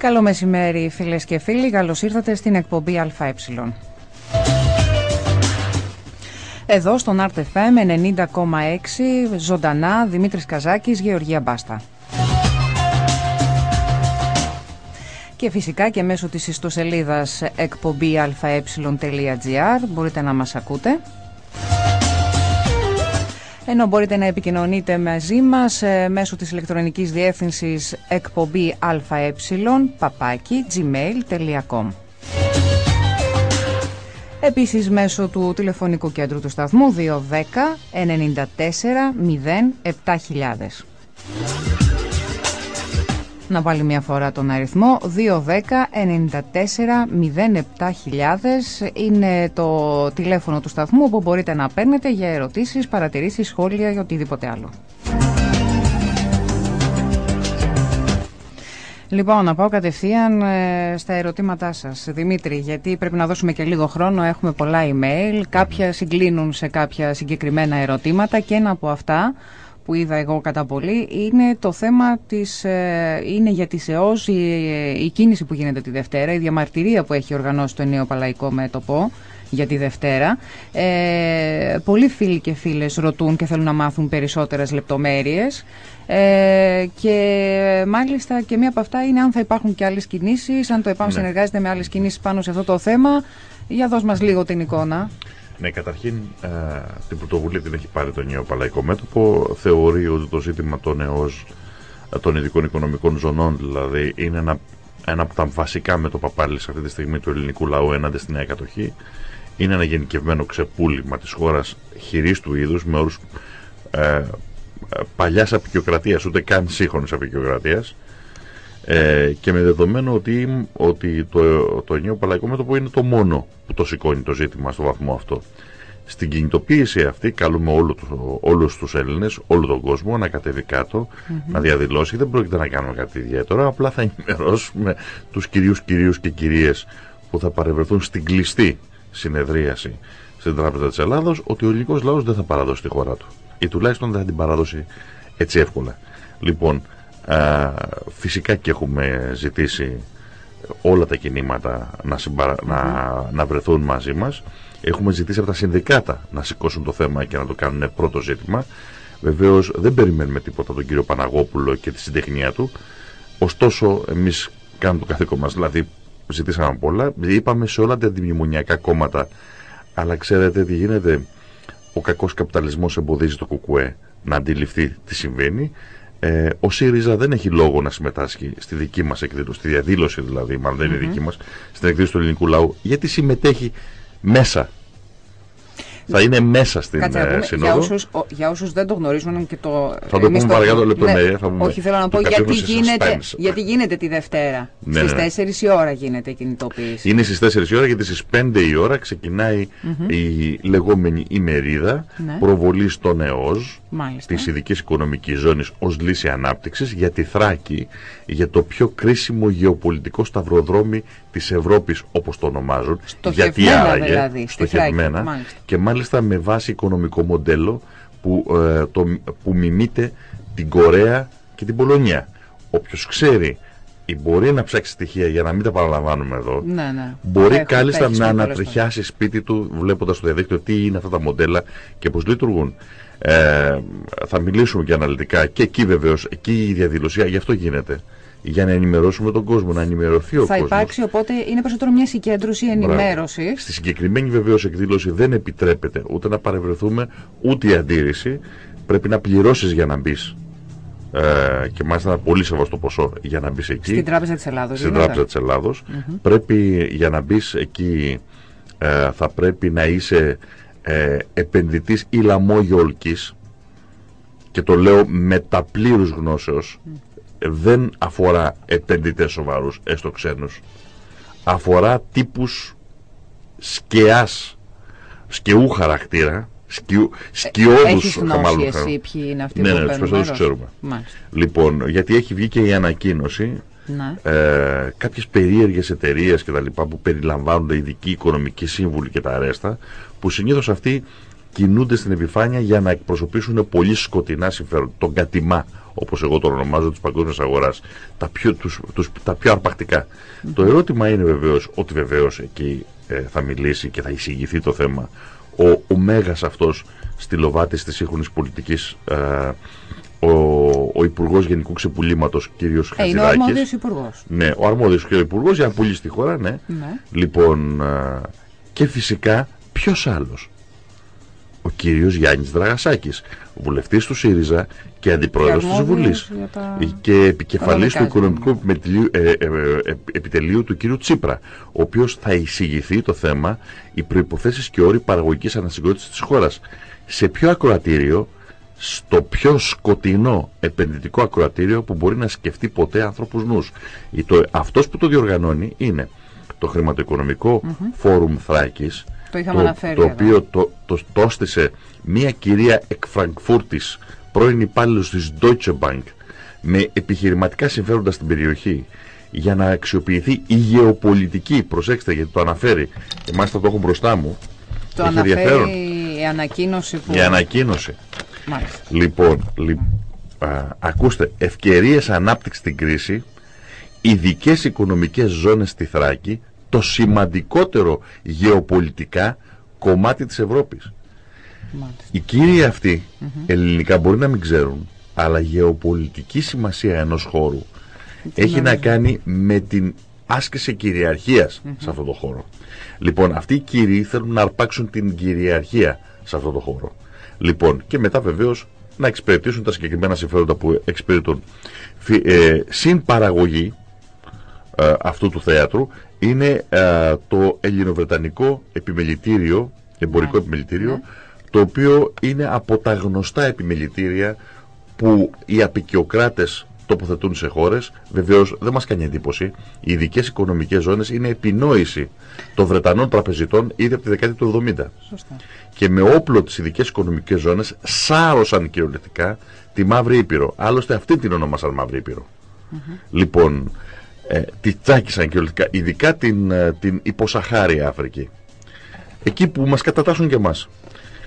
Καλό μεσημέρι φίλες και φίλοι, καλώς ήρθατε στην εκπομπή ΑΕ. Εδώ στον RTFM 90,6 ζωντανά Δημήτρης Καζάκης, Γεωργία Μπάστα. Και φυσικά και μέσω της ιστοσελίδας εκπομπή αε.gr μπορείτε να μας ακούτε ενώ μπορείτε να επικοινωνείτε μαζί μας ε, μέσω της ηλεκτρονικής διεύθυνσης εκπομπή αε παπάκι gmail.com Επίσης μέσω του τηλεφωνικού κέντρου του σταθμού 210 94 0 7000. Να βάλει μια φορά τον αριθμό 210-94-07000 είναι το τηλέφωνο του σταθμού όπου μπορείτε να παίρνετε για ερωτήσεις, παρατηρήσεις, σχόλια ή οτιδήποτε άλλο. Λοιπόν, να πάω κατευθείαν ε, στα ερωτήματά σας. Δημήτρη, γιατί πρέπει να δώσουμε και λίγο χρόνο, έχουμε πολλά email, κάποια συγκλίνουν σε κάποια συγκεκριμένα ερωτήματα και ένα από αυτά που είδα εγώ κατά πολύ είναι το θέμα της, ε, είναι για τις ΕΟΣ η, η, κίνηση που γίνεται τη Δευτέρα, η διαμαρτυρία που έχει οργανώσει το νέο Παλαϊκό Μέτωπο για τη Δευτέρα. Ε, πολλοί φίλοι και φίλες ρωτούν και θέλουν να μάθουν περισσότερες λεπτομέρειες ε, και μάλιστα και μία από αυτά είναι αν θα υπάρχουν και άλλες κινήσεις, αν το ΕΠΑΜ ναι. συνεργάζεται με άλλες κινήσεις πάνω σε αυτό το θέμα. Για δώσ' μας λίγο την εικόνα. Ναι, καταρχήν ε, την πρωτοβουλία την έχει πάρει το νέο Παλαϊκό Μέτωπο. Θεωρεί ότι το ζήτημα των ΕΟΣ, των ειδικών οικονομικών ζωνών δηλαδή, είναι ένα, ένα από τα βασικά μέτωπα πάλι σε αυτή τη στιγμή του ελληνικού λαού έναντι στη νέα κατοχή. Είναι ένα γενικευμένο ξεπούλημα της χώρας χειρής του είδους με όρους ε, παλιάς απεικιοκρατίας, ούτε καν σύγχρονης απεικιοκρατίας. Ε, και με δεδομένο ότι, ότι το, το ενιαίο παλαϊκό μέτωπο είναι το μόνο που το σηκώνει το ζήτημα στο βαθμό αυτό. Στην κινητοποίηση αυτή καλούμε όλου, όλους τους Έλληνες, όλο τον κόσμο να κατέβει κάτω, να διαδηλώσει. Δεν πρόκειται να κάνουμε κάτι ιδιαίτερο, απλά θα ενημερώσουμε τους κυρίους, κυρίους και κυρίες που θα παρευρεθούν στην κλειστή συνεδρίαση στην Τράπεζα της Ελλάδος ότι ο ελληνικός λαός δεν θα παραδώσει τη χώρα του. Ή τουλάχιστον δεν θα την παραδώσει έτσι εύκολα. Λοιπόν, φυσικά και έχουμε ζητήσει όλα τα κινήματα να, να, να βρεθούν μαζί μας. Έχουμε ζητήσει από τα συνδικάτα να σηκώσουν το θέμα και να το κάνουν πρώτο ζήτημα. Βεβαίως δεν περιμένουμε τίποτα τον κύριο Παναγόπουλο και τη συντεχνία του. Ωστόσο εμείς κάνουμε το καθήκον μας, δηλαδή ζητήσαμε πολλά. Είπαμε σε όλα τα αντιμνημονιακά κόμματα, αλλά ξέρετε τι γίνεται. Ο κακός καπιταλισμός εμποδίζει το κουκουέ να αντιληφθεί τι συμβαίνει ε, ο ΣΥΡΙΖΑ δεν έχει λόγο να συμμετάσχει στη δική μας εκδήλωση, στη διαδήλωση δηλαδή, μάλλον δεν είναι δική μας, στην εκδήλωση του ελληνικού λαού, γιατί συμμετέχει μέσα θα είναι μέσα στην Κάτσε, πούμε, Για όσους, για όσους δεν το γνωρίζουν και το... Θα το πούμε παρακάτω λεπτομέρεια. Ναι, όχι, θέλω να πω γιατί γίνεται, γιατί γίνεται τη Δευτέρα. Ναι, στις 4 ναι. η ώρα γίνεται η κινητοποίηση. Είναι στις 4 η ώρα γιατί στις 5 η ώρα ξεκινάει η λεγόμενη ημερίδα ναι. προβολή των ΕΟΣ της ειδικής οικονομικής ζώνης ως λύση ανάπτυξης για τη Θράκη, για το πιο κρίσιμο γεωπολιτικό σταυροδρόμι της Ευρώπης όπως το ονομάζουν. Γιατί άραγε, δηλαδή, στοχευμένα και μάλιστα με βάση οικονομικό μοντέλο που, ε, το, που μιμείται την Κορέα και την Πολωνία. Όποιος ξέρει ή μπορεί να ψάξει στοιχεία για να μην τα παραλαμβάνουμε εδώ, ναι, ναι. μπορεί κάλλιστα να ανατριχιάσει σπίτι του βλέποντας στο διαδίκτυο τι είναι αυτά τα μοντέλα και πώς λειτουργούν. Ε, θα μιλήσουμε και αναλυτικά και εκεί βεβαίως, εκεί η διαδηλωσία, γι' αυτό γίνεται για να ενημερώσουμε τον κόσμο, να ενημερωθεί ο κόσμος. Θα υπάρξει οπότε, είναι περισσότερο μια συγκέντρωση ενημέρωση. Στη συγκεκριμένη βεβαίως εκδήλωση δεν επιτρέπεται ούτε να παρευρεθούμε ούτε η αντίρρηση. Πρέπει να πληρώσεις για να μπεις. Ε, και μάλιστα ένα πολύ σεβαστό ποσό για να μπεις εκεί. Στην Τράπεζα της Ελλάδος. Στην Τράπεζα της Ελλάδος. Πρέπει για να μπεις εκεί ε, θα πρέπει να είσαι ε, επενδυτής ή λαμόγιο και το λέω με τα πλήρους γνώσεως δεν αφορά επενδυτές σοβαρούς, έστω ξένους. Αφορά τύπους σκεάς, σκεού χαρακτήρα, σκιού, σκιώδους Έχεις γνώση εσύ ποιοι είναι αυτοί ναι, που ναι, ναι, τους ξέρουμε. Μάλιστα. Λοιπόν, γιατί έχει βγει και η ανακοίνωση ναι. ε, κάποιες περίεργες εταιρείες και τα λοιπά που περιλαμβάνονται ειδικοί οικονομικοί σύμβουλοι και τα αρέστα που συνήθως αυτοί κινούνται στην επιφάνεια για να εκπροσωπήσουν πολύ σκοτεινά συμφέροντα. Τον κατημά, όπως εγώ το ονομάζω, της παγκόσμιας αγοράς. Τα, πιο, τους, τους, τα πιο αρπακτικά. Το ερώτημα είναι βεβαίως ότι βεβαίως εκεί ε, θα μιλήσει και θα εισηγηθεί το θέμα ο, ο Μέγας αυτός στυλοβάτης της σύγχρονης πολιτικής ε, ο, ο Υπουργός Γενικού Ξεπουλήματος, κ. Χατζηδάκη. είναι ο αρμόδιος Υπουργός. Ναι, ο αρμόδιος και ο Υπουργός για να πουλήσει τη χώρα, ναι. Ναι. Λοιπόν, ε, και φυσικά ποιος άλλος; Ο κύριος Γιάννης Δραγασάκης, βουλευτής του ΣΥΡΙΖΑ και αντιπρόεδρος της Βουλής για τα- και επικεφαλής του οικονομικά οικονομικού επιτελείου, ε, ε, ε, επιτελείου του κύριου Τσίπρα, ο οποίος θα εισηγηθεί το θέμα οι προϋποθέσεις και όροι παραγωγικής ανασυγκρότησης της χώρας. Σε ποιο ακροατήριο, στο πιο σκοτεινό επενδυτικό ακροατήριο που μπορεί να σκεφτεί ποτέ ανθρώπους νους. Η- Το, αυτός που το διοργανώνει είναι το χρηματοοικονομικό φόρουμ Θράκης, Το είχαμε το, αναφέρει το εδώ. οποίο το, το, το έστησε μια κυρία εκ Φραγκφούρτης, πρώην υπάλληλος της Deutsche Bank, με επιχειρηματικά συμφέροντα στην περιοχή, για να αξιοποιηθεί η γεωπολιτική, προσέξτε γιατί το αναφέρει, και μάλιστα το έχω μπροστά μου, Το έχει αναφέρει ενδιαφέρον. η ανακοίνωση που. η ανακοίνωση. Μάλιστα. Λοιπόν, λι- α, ακούστε, ευκαιρίες ανάπτυξης στην κρίση, ειδικές οικονομικές ζώνες στη Θράκη, το σημαντικότερο γεωπολιτικά κομμάτι της Ευρώπης. Μάλιστα. Οι κύριοι αυτοί, ελληνικά μπορεί να μην ξέρουν, αλλά γεωπολιτική σημασία ενός χώρου έχει να κάνει με την άσκηση κυριαρχίας σε αυτό το χώρο. Λοιπόν, αυτοί οι κύριοι θέλουν να αρπάξουν την κυριαρχία σε αυτό το χώρο. Λοιπόν, και μετά βεβαίως να εξυπηρετήσουν τα συγκεκριμένα συμφέροντα που εξυπηρετούν. Φι- Ε, συν παραγωγή ε, αυτού του θέατρου είναι ε, το ελληνοβρετανικό επιμελητήριο, εμπορικό επιμελητήριο, το οποίο είναι από τα γνωστά επιμελητήρια που οι απεικιοκράτες τοποθετούν σε χώρες. Βεβαίως δεν μας κάνει εντύπωση. Οι ειδικές οικονομικές ζώνες είναι επινόηση των Βρετανών τραπεζιτών ήδη από τη δεκαετία του 70 Σωστά. και με όπλο τις ειδικές οικονομικές ζώνες σάρωσαν κυριολεκτικά τη Μαύρη Ήπειρο. Άλλωστε αυτή την ονόμασαν Μαύρη Ήπειρο. Λοιπόν, ε, τη τσάκισαν κυριολεκτικά, ειδικά την, ε, την υποσαχάρια Αφρική. Εκεί που μας κατατάσσουν και εμάς.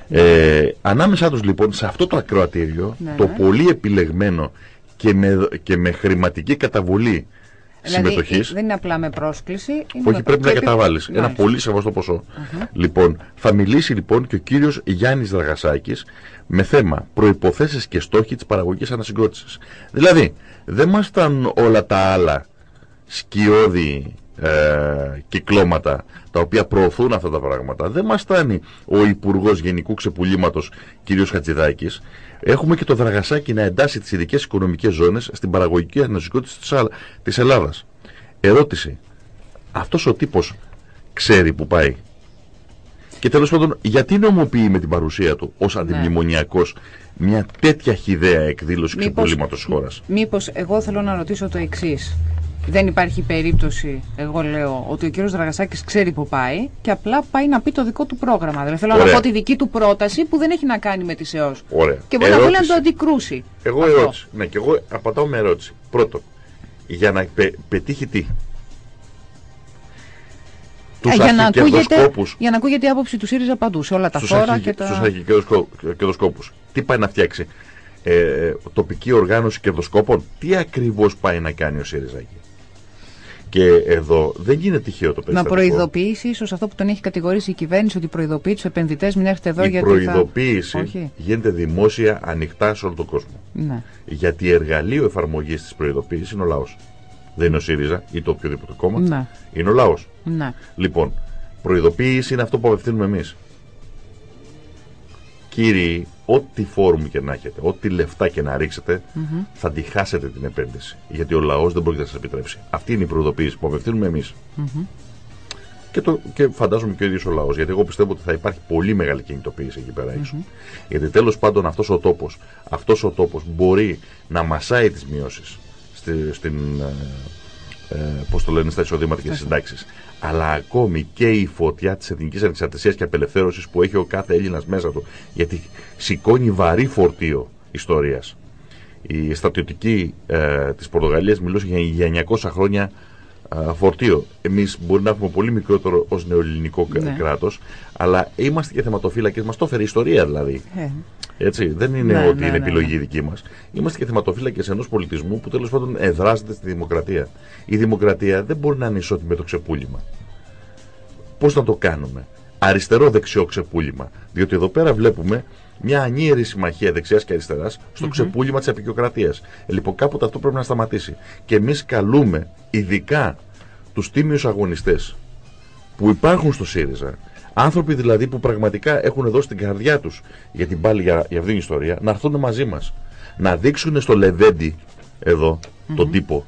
Ε, ανάμεσά τους λοιπόν σε αυτό το ακροατήριο, Ναι. το πολύ επιλεγμένο και με, και με χρηματική καταβολή Δηλαδή, συμμετοχής, δεν είναι απλά με πρόσκληση. Είναι όχι, με- πρέπει να πρέπει- καταβάλεις. Ένα Μάλιστα. πολύ σεβαστό ποσό. Λοιπόν, θα μιλήσει λοιπόν και ο κύριος Γιάννης Δραγασάκης με θέμα προϋποθέσεις και στόχοι της παραγωγικής ανασυγκρότησης. Δηλαδή, δεν μας ήταν όλα τα άλλα σκιώδη ε, κυκλώματα τα οποία προωθούν αυτά τα πράγματα. Δεν μας φτάνει ο Υπουργός Γενικού Ξεπουλήματος κύριος Χατζηδάκης. Έχουμε και το Δραγασάκι να εντάσσει τις ειδικές οικονομικές ζώνες στην παραγωγική ανασυγκρότηση της, Άλλα- της Ελλάδας. Ερώτηση. Αυτός ο τύπος ξέρει που πάει. Και τέλος πάντων, γιατί νομοποιεί με την παρουσία του ως αντιμνημονιακός μια τέτοια χιδαία εκδήλωση Μήπως- ξεπουλήματος της χώρας; Μήπως εγώ θέλω να ρωτήσω το εξής. Δεν υπάρχει περίπτωση, εγώ λέω, ότι ο κύριος Δραγασάκης ξέρει που πάει και απλά πάει να πει το δικό του πρόγραμμα. Δηλαδή θέλω να Ωραία. πω τη δική του πρόταση που δεν έχει να κάνει με τη ΕΟΣ. Ωραία. Και μπορεί να θέλει να Ερώτηση. το αντικρούσει. Εγώ Αυτό. ερώτηση. Ναι, και εγώ απαντάω με ερώτηση. Πρώτον, για να πε- πετύχει τι; Τους Ε, για, να ακούγεται, αρχικερδοσκόπους, για να ακούγεται η άποψη του ΣΥΡΙΖΑ παντού, σε όλα τα στους, φόρα αρχικε- και τα... στους αρχικερδοσκόπους. Τι πάει να φτιάξει; Ε, τοπική οργάνωση κερδοσκόπων; Τι ακριβώς πάει να κάνει ο ΣΥΡΙΖΑ εκεί; Και εδώ δεν γίνεται τυχαίο το Να περιστατικό. προειδοποιήσει ίσως αυτό που τον έχει κατηγορήσει η κυβέρνηση ότι προειδοποιεί τους επενδυτές μην έρθετε εδώ Η γιατί. προειδοποίηση Όχι. γίνεται δημόσια ανοιχτά σε όλο τον κόσμο. Θα... Ναι. Γιατί εργαλείο εφαρμογής της προειδοποίησης είναι ο λαός. Δεν είναι ο ΣΥΡΙΖΑ ή το οποιοδήποτε κόμμα. Ναι. Είναι ο λαός. ναι. Λοιπόν, προειδοποίηση είναι αυτό που απευθύνουμε εμείς. Κύριοι, ό,τι φόρουμ και να έχετε, ό,τι λεφτά και να ριξετε θα τη χάσετε την επένδυση. Γιατί ο λαός δεν πρόκειται να σας επιτρέψει. Αυτή είναι η προειδοποίηση που απευθύνουμε εμείς. Και, το, και φαντάζομαι και ο ίδιος ο λαός. Γιατί εγώ πιστεύω ότι θα υπάρχει πολύ μεγάλη κινητοποίηση εκεί πέρα έξω. Γιατί τέλος πάντων αυτός ο τόπος αυτός ο τόπος μπορεί να μασάει τις μειώσεις στη, στην. Ε, ε, πώς το λένε, στα εισοδήματα και στις συντάξεις. Αλλά ακόμη και η φωτιά της εθνικής ανεξαρτησίας και απελευθέρωσης που έχει ο κάθε Έλληνας μέσα του. Γιατί σηκώνει βαρύ φορτίο ιστορίας. Η στρατιωτική ε, της Πορτογαλίας μιλούσε για, για 900 χρόνια φορτίο. Εμείς μπορεί να έχουμε πολύ μικρότερο ως νεοελληνικό ναι. κράτος, αλλά είμαστε και θεματοφύλακες. Μας το έφερε η ιστορία δηλαδή. Ε. Έτσι, δεν είναι ναι, ότι ναι, είναι ναι, επιλογή ναι. δική μας. Είμαστε και θεματοφύλακες ενός πολιτισμού που τέλος πάντων εδράζεται στη δημοκρατία. Η δημοκρατία δεν μπορεί να είναι ισότιμη με το ξεπούλημα. Πώς να το κάνουμε, Αριστερό-δεξιό ξεπούλημα. Διότι εδώ πέρα βλέπουμε μια ανίερη συμμαχία δεξιάς και αριστεράς στο mm-hmm. ξεπούλημα της απεικιοκρατίας. Ε, λοιπόν, κάποτε αυτό πρέπει να σταματήσει. Και εμείς καλούμε ειδικά τους τίμιους αγωνιστές που υπάρχουν στο ΣΥΡΙΖΑ, άνθρωποι δηλαδή που πραγματικά έχουν δώσει την καρδιά τους για την πάλι για, για αυτήν την ιστορία, να έρθουν μαζί μας. Να δείξουν στο Λεβέντι εδώ, mm-hmm. τον τύπο,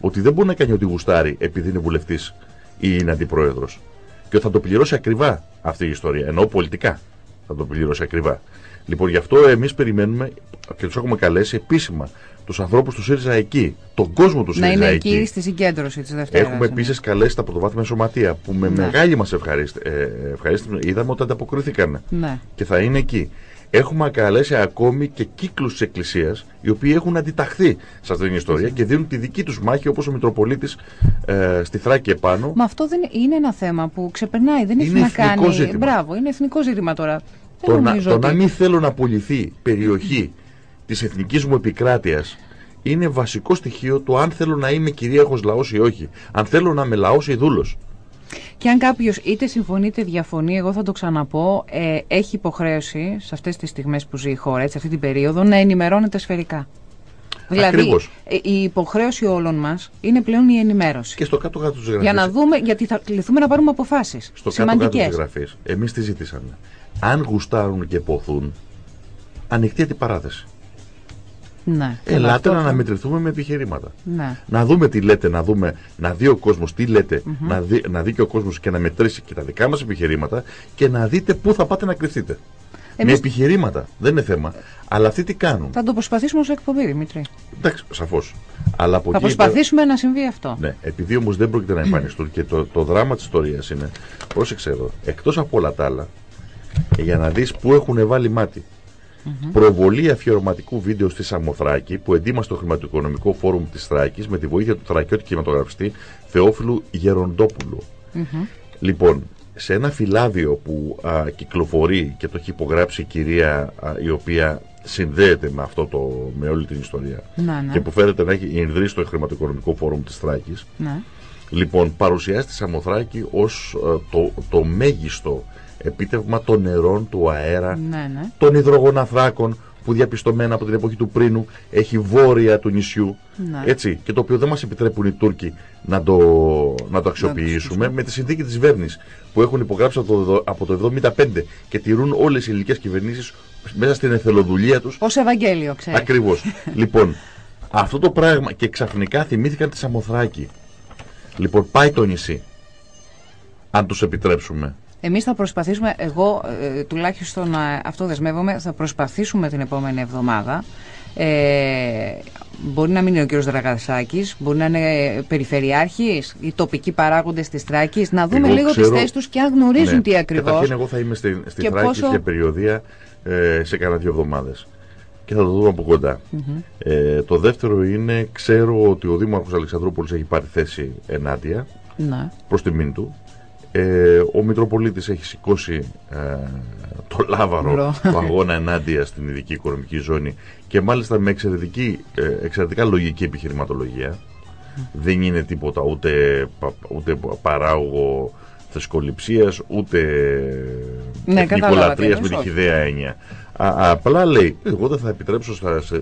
ότι δεν μπορεί να κάνει ό,τι γουστάρει επειδή είναι βουλευτής ή είναι αντιπρόεδρος. Και θα το πληρώσει ακριβά αυτή η ιστορία. Εννοώ πολιτικά θα το πληρώσει ακριβά. Λοιπόν, γι' αυτό εμείς περιμένουμε και τους έχουμε καλέσει επίσημα τους ανθρώπους του ΣΥΡΙΖΑ εκεί, τον κόσμο του ΣΥΡΙΖΑ εκεί. Να είναι εκεί, στη συγκέντρωση της Δευτέρας. Έχουμε ναι. επίσης καλέσει τα πρωτοβάθμια σωματεία που με ναι. μεγάλη μας ευχαρίστηση είδαμε ότι ανταποκρίθηκαν. Ναι. Και θα είναι εκεί. Έχουμε καλέσει ακόμη και κύκλους της Εκκλησίας οι οποίοι έχουν αντιταχθεί σε αυτή την ιστορία και δίνουν τη δική τους μάχη όπως ο Μητροπολίτης ε, στη Θράκη επάνω. Μα αυτό δεν είναι ένα θέμα που ξεπερνάει, δεν έχει να κάνει. Ζήτημα. Μπράβο, είναι εθνικό ζήτημα τώρα. Το, να, το να μην θέλω να πουληθεί περιοχή της εθνικής μου επικράτειας είναι βασικό στοιχείο του αν θέλω να είμαι κυρίαρχος λαός ή όχι. Αν θέλω να είμαι λαός ή δούλος. Και αν κάποιος είτε συμφωνεί είτε διαφωνεί, εγώ θα το ξαναπώ, ε, έχει υποχρέωση σε αυτές τις στιγμές που ζει η χώρα, έτσι, αυτή την περίοδο, να ενημερώνεται σφαιρικά. Δηλαδή, ε, η υποχρέωση όλων μας είναι πλέον η ενημέρωση. Και στο κάτω-κάτω της γραφής. Για να δούμε, γιατί θα κληθούμε να πάρουμε αποφάσεις. Στο κάτω-κάτω της γραφής, εμείς τι ζητήσαμε. Αν γουστάρουν και ποθούν, ανοιχτή αντιπαράθεση. Ναι, Ελάτε να αναμετρηθούμε με επιχειρήματα. Ναι. Να δούμε τι λέτε, να δούμε, να δει ο κόσμος τι λέτε, να, δει, να δει και ο κόσμος και να μετρήσει και τα δικά μας επιχειρήματα και να δείτε πού θα πάτε να κρυφτείτε. Εμείς... Με επιχειρήματα. Δεν είναι θέμα. Αλλά αυτοί τι κάνουν; Θα το προσπαθήσουμε ως εκπομπή, Δημήτρη. Εντάξει, σαφώς. Αλλά θα προσπαθήσουμε να συμβεί αυτό. Ναι, επειδή όμως δεν πρόκειται να εμφανιστούν και το, το δράμα της ιστορίας είναι. Πρόσεξε εδώ. Εκτός από όλα τα άλλα, για να δεις πού έχουν βάλει μάτι. Mm-hmm. Προβολή αφιερωματικού βίντεο στη Σαμοθράκη που εντύμασε το Χρηματοοικονομικό Φόρουμ της Θράκης με τη βοήθεια του θρακιώτη κινηματογραφιστή Θεόφιλου Γεροντόπουλου. Mm-hmm. Λοιπόν, σε ένα φυλάδιο που α, κυκλοφορεί και το έχει υπογράψει η κυρία η οποία συνδέεται με αυτό το, με όλη την ιστορία να, ναι. και που φέρεται να έχει ιδρύσει το Χρηματοοικονομικό Φόρουμ της Θράκης ναι. λοιπόν παρουσιάζει τη Σαμοθράκη ως το, το μέγιστο επίτευγμα των νερών, του αέρα, ναι, ναι. των υδρογοναθράκων που διαπιστωμένα από την εποχή του πρίνου έχει βόρεια του νησιού. Ναι. Έτσι, και το οποίο δεν μας επιτρέπουν οι Τούρκοι να το, να το αξιοποιήσουμε με τη συνθήκη της Βέρνης που έχουν υπογράψει από το, από το 1975 και τηρούν όλες οι ελληνικές κυβερνήσεις μέσα στην εθελοδουλία τους. Ω Ευαγγέλιο, ξέρεις. Ακριβώς. λοιπόν, αυτό το πράγμα και ξαφνικά θυμήθηκαν τη Σαμοθράκη. Λοιπόν, πάει το νησί. Αν τους επιτρέψουμε. Εμείς θα προσπαθήσουμε, εγώ ε, τουλάχιστον ε, αυτό δεσμεύομαι, θα προσπαθήσουμε την επόμενη εβδομάδα. Ε, μπορεί να μην είναι ο κύριος Δραγασάκης, μπορεί να είναι περιφερειάρχης, οι τοπικοί παράγοντες της Τράκης, να δούμε λίγο ξέρω... τις θέσεις τους και αν γνωρίζουν ναι. τι ακριβώς. Καταρχήν εγώ θα είμαι στη, στη Τράκη πόσο... για περιοδία ε, σε κάνα δύο εβδομάδες και θα το δούμε από κοντά. ε, το δεύτερο είναι, ξέρω ότι ο Δήμαρχος Αλεξανδρούπολης έχει πάρει θέση ενάντια ναι. προς τιμήν του. Ε, ο Μητροπολίτης έχει σηκώσει ε, το λάβαρο του αγώνα ενάντια στην ειδική οικονομική ζώνη και μάλιστα με εξαιρετική, ε, εξαιρετικά λογική επιχειρηματολογία. Δεν είναι τίποτα ούτε, ούτε παράγωγο θρησκοληψίας ούτε ναι, εθνικολατρίας με την χιδέα έννοια. Α, απλά λέει, εγώ δεν θα επιτρέψω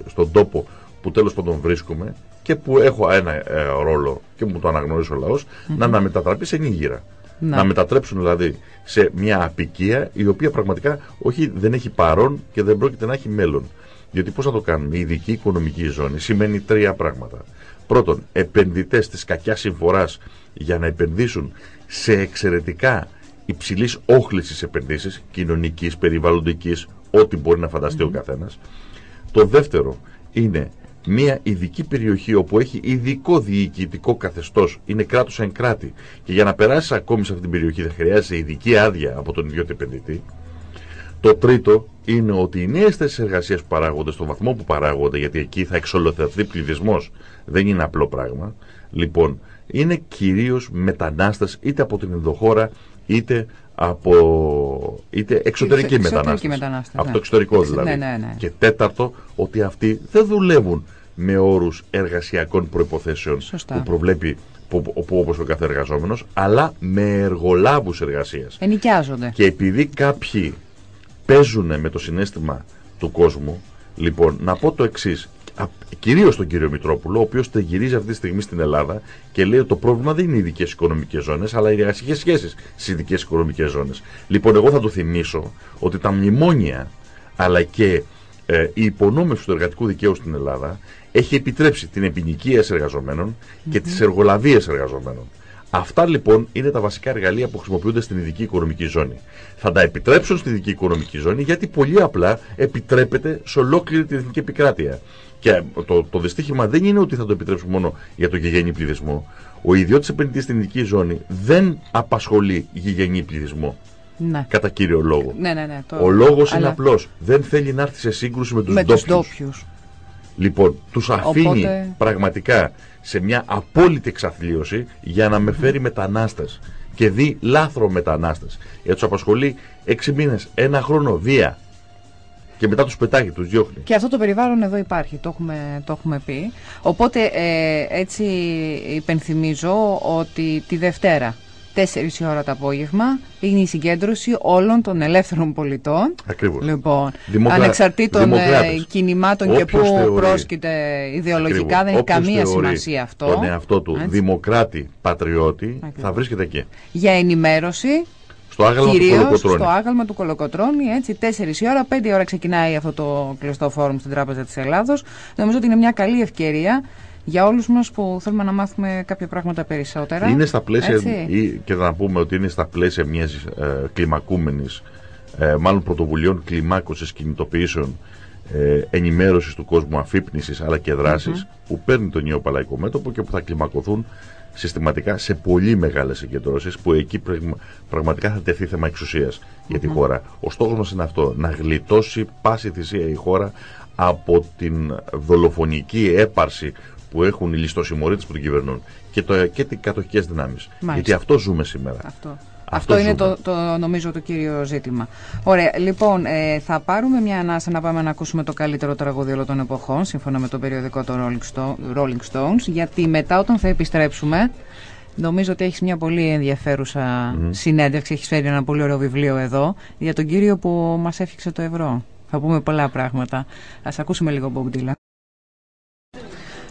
στον τόπο που τέλος πάντων βρίσκομαι και που έχω ένα ε, ρόλο και μου το αναγνωρίσει ο λαός, να αναμετατραπεί σε νίγηρα. Να. να μετατρέψουν δηλαδή σε μια απικία η οποία πραγματικά όχι δεν έχει παρόν και δεν πρόκειται να έχει μέλλον. Γιατί πώς θα το κάνουμε, η ειδική οικονομική ζώνη σημαίνει τρία πράγματα. Πρώτον, επενδυτές της κακιάς συμφοράς για να επενδύσουν σε εξαιρετικά υψηλής όχλησης επενδύσεις, κοινωνικής, περιβαλλοντικής, ό,τι μπορεί να φανταστεί ο καθένας. Το δεύτερο είναι μια ειδική περιοχή όπου έχει ειδικό διοικητικό καθεστώς, είναι κράτος εν κράτη, και για να περάσει ακόμη σε αυτή την περιοχή θα χρειάζεται ειδική άδεια από τον ιδιώτη επενδυτή. Το τρίτο είναι ότι οι νέες θέσεις εργασίας που παράγονται, στον βαθμό που παράγονται, γιατί εκεί θα εξολοθερθεί πληθυσμός, δεν είναι απλό πράγμα. Λοιπόν, είναι κυρίως μετανάστες είτε από την ενδοχώρα είτε από είτε εξωτερική μετανάστες. από το ναι. εξωτερικό δηλαδή. Ναι, ναι, ναι. Και τέταρτο, ότι αυτοί δεν δουλεύουν με όρους εργασιακών προϋποθέσεων που προβλέπει που, που, όπως ο κάθε εργαζόμενος, αλλά με εργολάβους εργασίας. Ενοικιάζονται. Και επειδή κάποιοι παίζουν με το συνέστημα του κόσμου, λοιπόν, να πω το εξής. Κυρίως τον κύριο Μητρόπουλο, ο οποίος γυρίζει αυτή τη στιγμή στην Ελλάδα και λέει ότι το πρόβλημα δεν είναι οι ειδικές οικονομικές ζώνες, αλλά οι εργασιακέ σχέσεις στις ειδικές οικονομικές ζώνες. Λοιπόν, εγώ θα του θυμίσω ότι τα μνημόνια αλλά και ε, η υπονόμευση του εργατικού δικαίου στην Ελλάδα έχει επιτρέψει την επινοικία εργαζομένων και τις εργολαβίες εργαζομένων. Αυτά λοιπόν είναι τα βασικά εργαλεία που χρησιμοποιούνται στην ειδική οικονομική ζώνη. Θα τα επιτρέψουν στην ειδική οικονομική ζώνη γιατί πολύ απλά επιτρέπεται σε ολόκληρη την εθνική επικράτεια. Και το, το δυστύχημα δεν είναι ότι θα το επιτρέψουν μόνο για το γηγενή πληθυσμό. Ο ιδιώτης επενδυτής στην ειδική ζώνη δεν απασχολεί γηγενή πληθυσμό. Ναι. Κατά κύριο λόγο. Ναι, ναι, ναι, το... Ο λόγος είναι απλός. Δεν θέλει να έρθει σε σύγκρουση με τους ντόπιους. Λοιπόν, τους αφήνει πραγματικά σε μια απόλυτη εξαθλίωση για να με φέρει μετανάστες και δει λάθρο μετανάστες. Γιατί τους απασχολεί έξι μήνες, ένα χρόνο βία. Και μετά τους πετάγει, τους διώχνει. Και αυτό το περιβάλλον εδώ υπάρχει, το έχουμε, το έχουμε πει. Οπότε ε, έτσι υπενθυμίζω ότι τη Δευτέρα 4 η ώρα το απόγευμα είναι η συγκέντρωση όλων των ελεύθερων πολιτών. Ακριβώς. Λοιπόν, Δημοκρα... ανεξαρτήτων ε, κινημάτων και πού πρόσκειται ιδεολογικά, δεν έχει καμία σημασία αυτό. Τον εαυτό του δημοκράτη, πατριώτη, θα βρίσκεται εκεί. Για ενημέρωση, στο άγαλμα Κυρίως του Κολοκοτρώνη. στο άγαλμα του Κολοκοτρώνη, έτσι, 4 η ώρα, 5 η ώρα ξεκινάει αυτό το κλειστό φόρουμ στην Τράπεζα της Ελλάδος. Νομίζω ότι είναι μια καλή ευκαιρία για όλους μας που θέλουμε να μάθουμε κάποια πράγματα περισσότερα. Είναι στα πλαίσια, ή, και να πούμε ότι είναι στα πλαίσια μιας ε, κλιμακούμενης, ε, μάλλον πρωτοβουλειών κλιμάκωσης κινητοποιήσεων ε, ενημέρωσης του κόσμου αφύπνισης αλλά και δράσης που παίρνει το νέο παλαϊκό μέτωπο και που θα κλιμακωθούν συστηματικά σε πολύ μεγάλες συγκεντρώσεις που εκεί πραγματικά θα τεθεί θέμα εξουσίας για τη χώρα. Ο στόχος μας είναι αυτό, να γλιτώσει πάση θυσία η χώρα από την δολοφονική έπαρση που έχουν οι ληστοσημωρίτε που την κυβερνούν και, το, και τις κατοχικές δυνάμεις. Γιατί αυτό ζούμε σήμερα. Αυτό. Αυτό, είναι το, το, νομίζω το κύριο ζήτημα. Ωραία, λοιπόν, ε, θα πάρουμε μια ανάσα να πάμε να ακούσουμε το καλύτερο τραγούδι όλων των εποχών, σύμφωνα με το περιοδικό των Rolling Stones, γιατί μετά όταν θα επιστρέψουμε, νομίζω ότι έχεις μια πολύ ενδιαφέρουσα mm. συνέντευξη, έχεις φέρει ένα πολύ ωραίο βιβλίο εδώ, για τον κύριο που μας έφτιαξε το ευρώ. Θα πούμε πολλά πράγματα. Ας ακούσουμε λίγο Bob Dylan.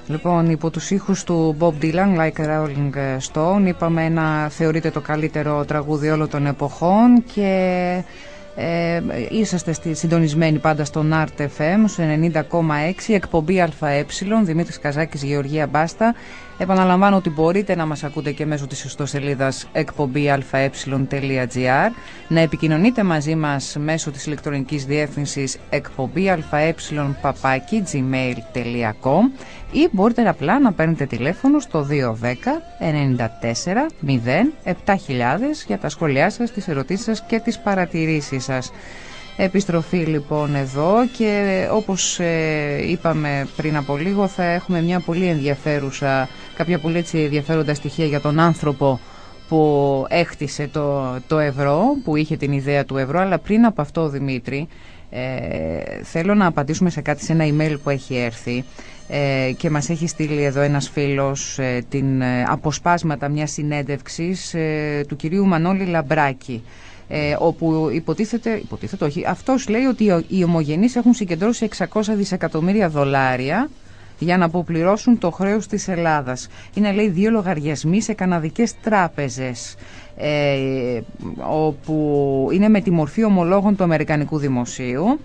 Λοιπόν, υπό τους ήχους του Bob Dylan, Like a Rolling Stone, είπαμε να θεωρείται το καλύτερο τραγούδι όλων των εποχών και ε, είσαστε στη, συντονισμένοι πάντα στο Art FM, στο 90,6, εκπομπή ΑΕ, Δημήτρης Καζάκης, Γεωργία Μπάστα. Επαναλαμβάνω ότι μπορείτε να μας ακούτε και μέσω της ιστοσελίδας εκπομπή αε.gr να επικοινωνείτε μαζί μας μέσω της ηλεκτρονικής διεύθυνσης εκπομπή αε.gmail.com ή μπορείτε απλά να παίρνετε τηλέφωνο στο 210 94 0 7000 για τα σχόλιά σας, τις ερωτήσεις σας και τις παρατηρήσεις σας. Επιστροφή λοιπόν εδώ και όπως ε, είπαμε πριν από λίγο θα έχουμε μια πολύ ενδιαφέρουσα, κάποια πολύ έτσι ενδιαφέροντα στοιχεία για τον άνθρωπο που έχτισε το, το ευρώ, που είχε την ιδέα του ευρώ, αλλά πριν από αυτό Δημήτρη ε, θέλω να απαντήσουμε σε κάτι σε ένα email που έχει έρθει ε, και μας έχει στείλει εδώ ένας φίλος ε, την ε, αποσπάσματα μιας συνέντευξης του κυρίου Μανώλη Λαμπράκη όπου υποτίθεται, υποτίθεται όχι, αυτός λέει ότι οι ομογενείς έχουν συγκεντρώσει 600 δισεκατομμύρια δολάρια για να αποπληρώσουν το χρέος της Ελλάδας. Είναι λέει δύο λογαριασμοί σε καναδικές τράπεζες όπου είναι με τη μορφή ομολόγων του Αμερικανικού Δημοσίου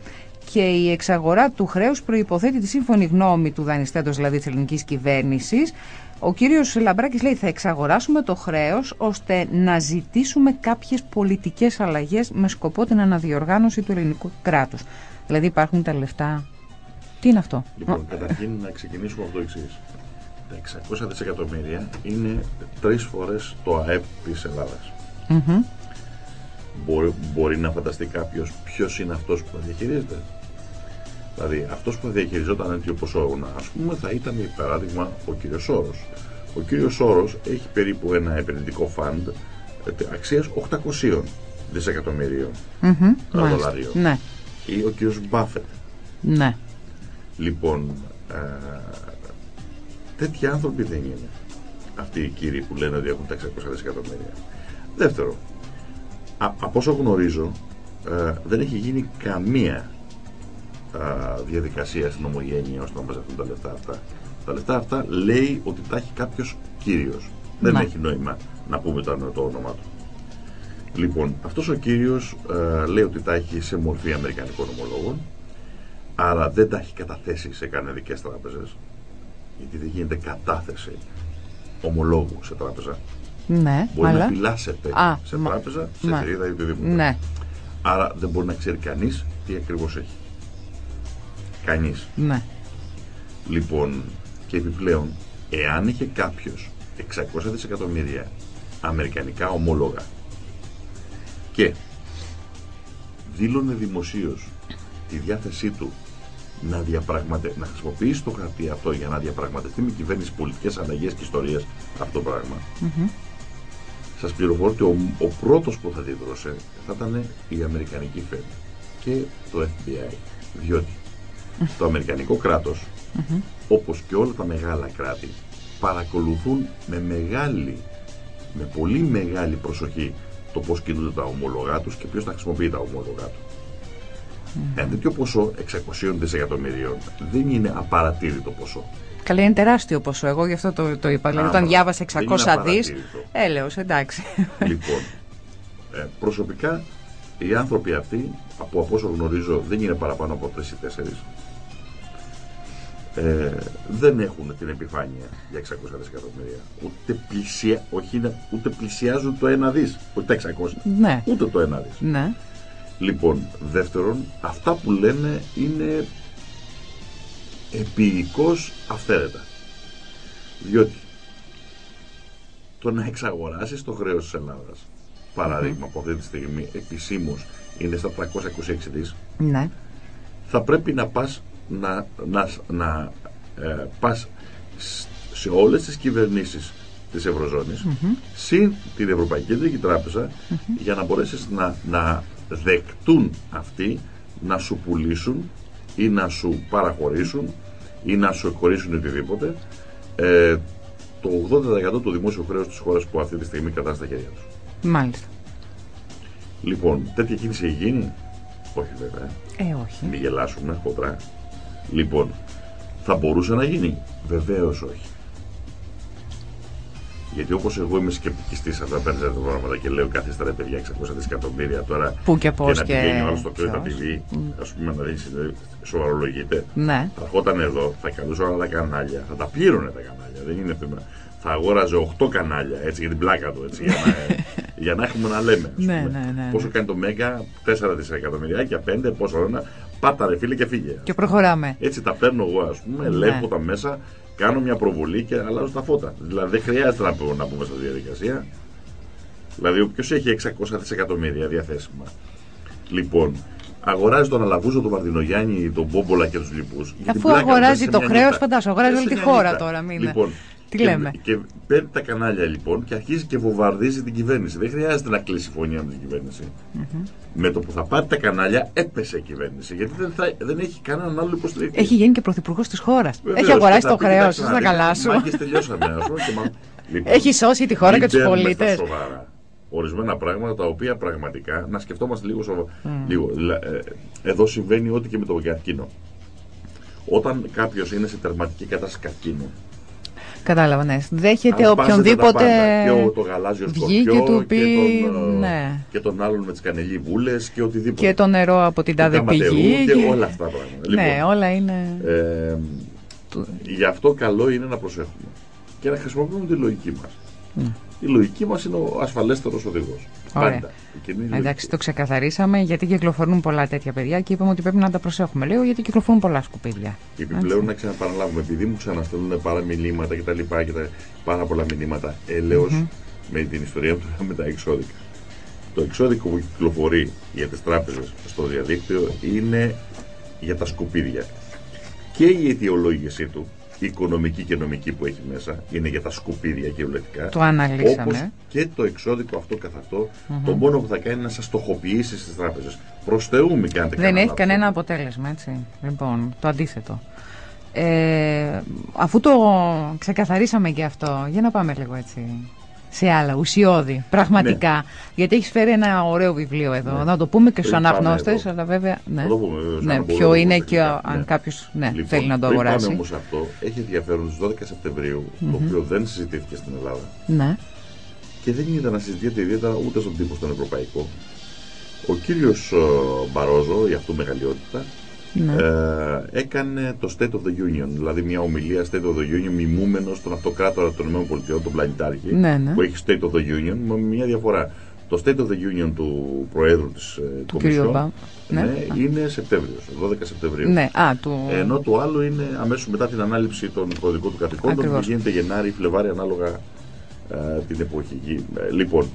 και η εξαγορά του χρέους προϋποθέτει τη σύμφωνη γνώμη του δανειστέντος, δηλαδή της ελληνικής κυβέρνησης. Ο κύριος Λαμπράκης λέει θα εξαγοράσουμε το χρέος ώστε να ζητήσουμε κάποιες πολιτικές αλλαγές με σκοπό την αναδιοργάνωση του ελληνικού κράτους. Δηλαδή υπάρχουν τα λεφτά. Τι είναι αυτό; Λοιπόν, καταρχήν να ξεκινήσουμε από το εξής. Τα 600 δισεκατομμύρια είναι τρεις φορές το ΑΕΠ της Ελλάδας. Μπορεί, μπορεί να φανταστεί κάποιος ποιος είναι αυτός που διαχειρίζεται; Δηλαδή, αυτός που διαχειριζόταν τέτοιο ποσό, ας πούμε, θα ήταν, για παράδειγμα, ο κύριος Σόρος, Ο κύριος Σόρος έχει περίπου ένα επενδυτικό φαντ ε, αξίας 800 δισεκατομμυρίων Μμμ, ε, μάλιστα. δολαρίων. Ναι, Ή ο κύριος Μπάφετ. ναι. Λοιπόν, ε, τέτοιοι άνθρωποι δεν είναι. Αυτοί οι κύριοι που λένε ότι έχουν τα 600 δισεκατομμύρια. Δεύτερο, α, από όσο γνωρίζω, ε, δεν έχει γίνει καμία α, διαδικασίας στην ομογένεια ώστε να μαζευτούν τα λεφτά αυτά. Τα λεφτά αυτά λέει ότι τα έχει κάποιος κύριος. Δεν Ναι. έχει νόημα να πούμε το, το όνομά του. Λοιπόν, αυτός ο κύριος ε, λέει ότι τα έχει σε μορφή αμερικανικών ομολόγων, άρα δεν τα έχει καταθέσει σε καναδικές τράπεζες, γιατί δεν γίνεται κατάθεση ομολόγου σε τράπεζα. Ναι, Μπορεί αλλά... να φυλάσσεται Α, σε μα- τράπεζα, σε μα- εταιρεία ή οτιδήποτε. Ναι, Άρα δεν μπορεί να ξέρει κανείς τι ακριβώς έχει. Κανείς. ναι. Λοιπόν, και επιπλέον, εάν είχε κάποιος 600 δισεκατομμύρια αμερικανικά ομόλογα και δήλωνε δημοσίως τη διάθεσή του να, διαπραγματε... να χρησιμοποιήσει το χαρτί αυτό για να διαπραγματευτεί με κυβέρνηση πολιτικές αλλαγές και ιστορίες αυτό το πράγμα. Σας πληροφορώ ότι ο, ο πρώτος που θα αντιδρούσε θα ήταν η Αμερικανική Fed και το FBI. Διότι το Αμερικανικό κράτος, όπως και όλα τα μεγάλα κράτη, παρακολουθούν με μεγάλη, με πολύ μεγάλη προσοχή το πώς κινούνται τα ομόλογά τους και ποιος θα χρησιμοποιεί τα ομόλογά του. Ένα τέτοιο ποσό 600 δισεκατομμυρίων δεν είναι απαρατήρητο ποσό. Καλά, είναι τεράστιο ποσό. Εγώ γι' αυτό το, το είπα. Δηλαδή, Α, όταν μα, διάβασα δεν είναι 600 δις, απαρατήρητο. έλεος, εντάξει. Λοιπόν, ε, προσωπικά οι άνθρωποι αυτοί, από, από όσο γνωρίζω, δεν είναι παραπάνω από τρεις ή τέσσερις. Ε, δεν έχουν την επιφάνεια για 600 δισεκατομμύρια. Ούτε, πλησια, όχι, είναι- ούτε πλησιάζουν το 1 δις. Όχι τα 600. ναι, Ούτε το 1 δις. ναι. Λοιπόν, δεύτερον, αυτά που λένε είναι επίοικως αυθαίρετα. Διότι το να εξαγοράσεις το χρέος της Ελλάδας, παράδειγμα που αυτή τη στιγμή επισήμως είναι στα 326 δις, Ναι. θα πρέπει να πας να, να, να ε, πας σ- σε όλες τις κυβερνήσεις της Ευρωζώνης συν την Ευρωπαϊκή Κεντρική Τράπεζα για να μπορέσεις να, να δεκτούν αυτοί να σου πουλήσουν ή να σου παραχωρήσουν ή να σου εκχωρήσουν οτιδήποτε ε, το 80% του δημόσιου χρέους της χώρας που αυτή τη στιγμή κρατά στα χέρια τους. Μάλιστα. Λοιπόν, τέτοια κίνηση έχει γίνει; Όχι βέβαια. Ε, όχι. Μην γελάσουμε χοντρά. Λοιπόν, θα μπορούσε να γίνει; Βεβαίως όχι. Γιατί όπως εγώ είμαι σκεπτικιστή σε αυτά τα πέντε πράγματα και λέω καθίστε ρε παιδιά 600 δισεκατομμύρια τώρα Πού και πώς να και πηγαίνει ο άλλος στο Κρήτα ποιος. TV, ας πούμε να δεις συνέντευξη, σοβαρολογείται. Ναι. Θα ερχόταν εδώ, θα καλούσε όλα τα κανάλια, θα τα πλήρωνε τα κανάλια. Δεν είναι θέμα. Θα αγόραζε 8 κανάλια έτσι για την πλάκα του. Έτσι, για, να, για να έχουμε να λέμε. ας Ναι, πούμε. ναι, ναι, Πόσο ναι. κάνει το Μέγκα, 4 δισεκατομμυριάκια, 5, πόσο ένα. Πάτα ρε φίλε και φύγε. Και προχωράμε. Έτσι τα παίρνω εγώ, ας πούμε, Ναι. ελέγχω τα μέσα, κάνω μια προβολή και αλλάζω τα φώτα. Δηλαδή δεν χρειάζεται να πούμε, να πούμε στη διαδικασία. Δηλαδή, όποιος έχει 600 δισεκατομμύρια διαθέσιμα. Λοιπόν, αγοράζει τον Αλαβούζο, τον Βαρδινογιάννη, τον Μπόμπολα και τους λοιπούς. Αφού αγοράζει το χρέος, φαντάσου, αγοράζει όλη τη χώρα τώρα, μην είναι. Λοιπόν, Τι και, λέμε; Και παίρνει τα κανάλια λοιπόν και αρχίζει και βομβαρδίζει την κυβέρνηση. Δεν χρειάζεται να κλείσει φωνή από την κυβερνηση Με το που θα πάρει τα κανάλια, έπεσε η κυβέρνηση. Γιατί δεν, θα, δεν έχει κανέναν άλλο υποστηρικτή. Έχει γίνει και πρωθυπουργός της χώρας. Βεβαίως, Έχει αγοράσει και θα το πει, χρέος. κοιτάξτε Στα να δείτε, καλά σου. μάγκες τελειώσαμε, ας πούμε, και μα- Λοιπόν, Έχει σώσει τη χώρα μην και του παίρνουμε πολίτες. στα σοβαρά. Ορισμένα πράγματα τα οποία πραγματικά να σκεφτόμαστε λίγο σοβαρά. Λίγο. Δηλα- ε, Εδώ συμβαίνει ό,τι και με το καρκίνο. Όταν κάποιος είναι σε τερματική κατάσταση καρκίνου, Κατάλαβα, ναι. Δέχεται ασπάζεται τα οποιονδήποτε. πάντα. Και ο, το γαλάζιο βγει σκορπιό και του πει, και, τον, ε, ναι. και τον άλλον με τις κανελί βούλε και οτιδήποτε. Και το νερό από την τάδε Καματερού πηγή. και και- όλα αυτά τα πράγματα. Ναι, Λοιπόν, όλα είναι. ε, γι' αυτό καλό είναι να προσέχουμε και να χρησιμοποιούμε τη λογική μας. Ναι. Η λογική μας είναι ο ασφαλέστερος οδηγός. Ωραία. Πάντα. Η κοινή λογική. Εντάξει, το ξεκαθαρίσαμε γιατί κυκλοφορούν πολλά τέτοια παιδιά και είπαμε ότι πρέπει να τα προσέχουμε λίγο γιατί κυκλοφορούν πολλά σκουπίδια. Και επιπλέον να ξαναπαραλάβουμε, επειδή μου ξαναστέλνουν πάρα μηνύματα και τα λοιπά και τα, πάρα πολλά μηνύματα έλεος με την ιστορία του με τα εξώδικα. Το εξώδικο που κυκλοφορεί για τις τράπεζες στο διαδίκτυο είναι για τα σκουπίδια. Και η αιτιολόγησή του οικονομική και νομική που έχει μέσα. Είναι για τα σκουπίδια κυριολεκτικά. Το αναλύσαμε. Όπως και το εξώδικο αυτό καθ' αυτό, το μόνο που θα κάνει είναι να σας στοχοποιήσει στις τράπεζες. Προς Θεού μην κάνετε Δεν έχει κανένα αποτέλεσμα, έτσι. Λοιπόν, το αντίθετο. Ε, αφού το ξεκαθαρίσαμε και αυτό, για να πάμε λίγο έτσι σε άλλα, ουσιώδη, πραγματικά. Ναι. Γιατί έχεις φέρει ένα ωραίο βιβλίο εδώ. Ναι. Να το πούμε και στους αναγνώστες, αλλά βέβαια. Ναι, το πούμε, ναι ποιο είναι και αν ναι. κάποιος ναι, λοιπόν, θέλει να το αγοράσει. Πριν όμως αυτό, έχει ενδιαφέρον στις 12 Σεπτεμβρίου, mm-hmm. το οποίο δεν συζητήθηκε στην Ελλάδα. Ναι. Και δεν είδα να συζητιέται ιδιαίτερα ούτε στον τύπο στον Ευρωπαϊκό. Ο κύριος ε, Μπαρόζο, η αυτού μεγαλειότητα, ναι. ε, έκανε το State of the Union, δηλαδή μια ομιλία State of the Union μιμούμενος στον αυτοκράτορα των ΗΠΑ, τον πλανητάρχη, ναι, ναι. που έχει State of the Union, με μια διαφορά. Το State of the Union του Προέδρου της ε, Κομισιόν ναι. ναι, είναι Σεπτέμβριος, 12 Σεπτεμβρίου. Ναι. Α, του... Ενώ το άλλο είναι αμέσως μετά την ανάληψη των κωδικών του καθηκόντων που γίνεται Γενάρη ή Φλεβάρι ανάλογα ε, την εποχή. Ε, λοιπόν,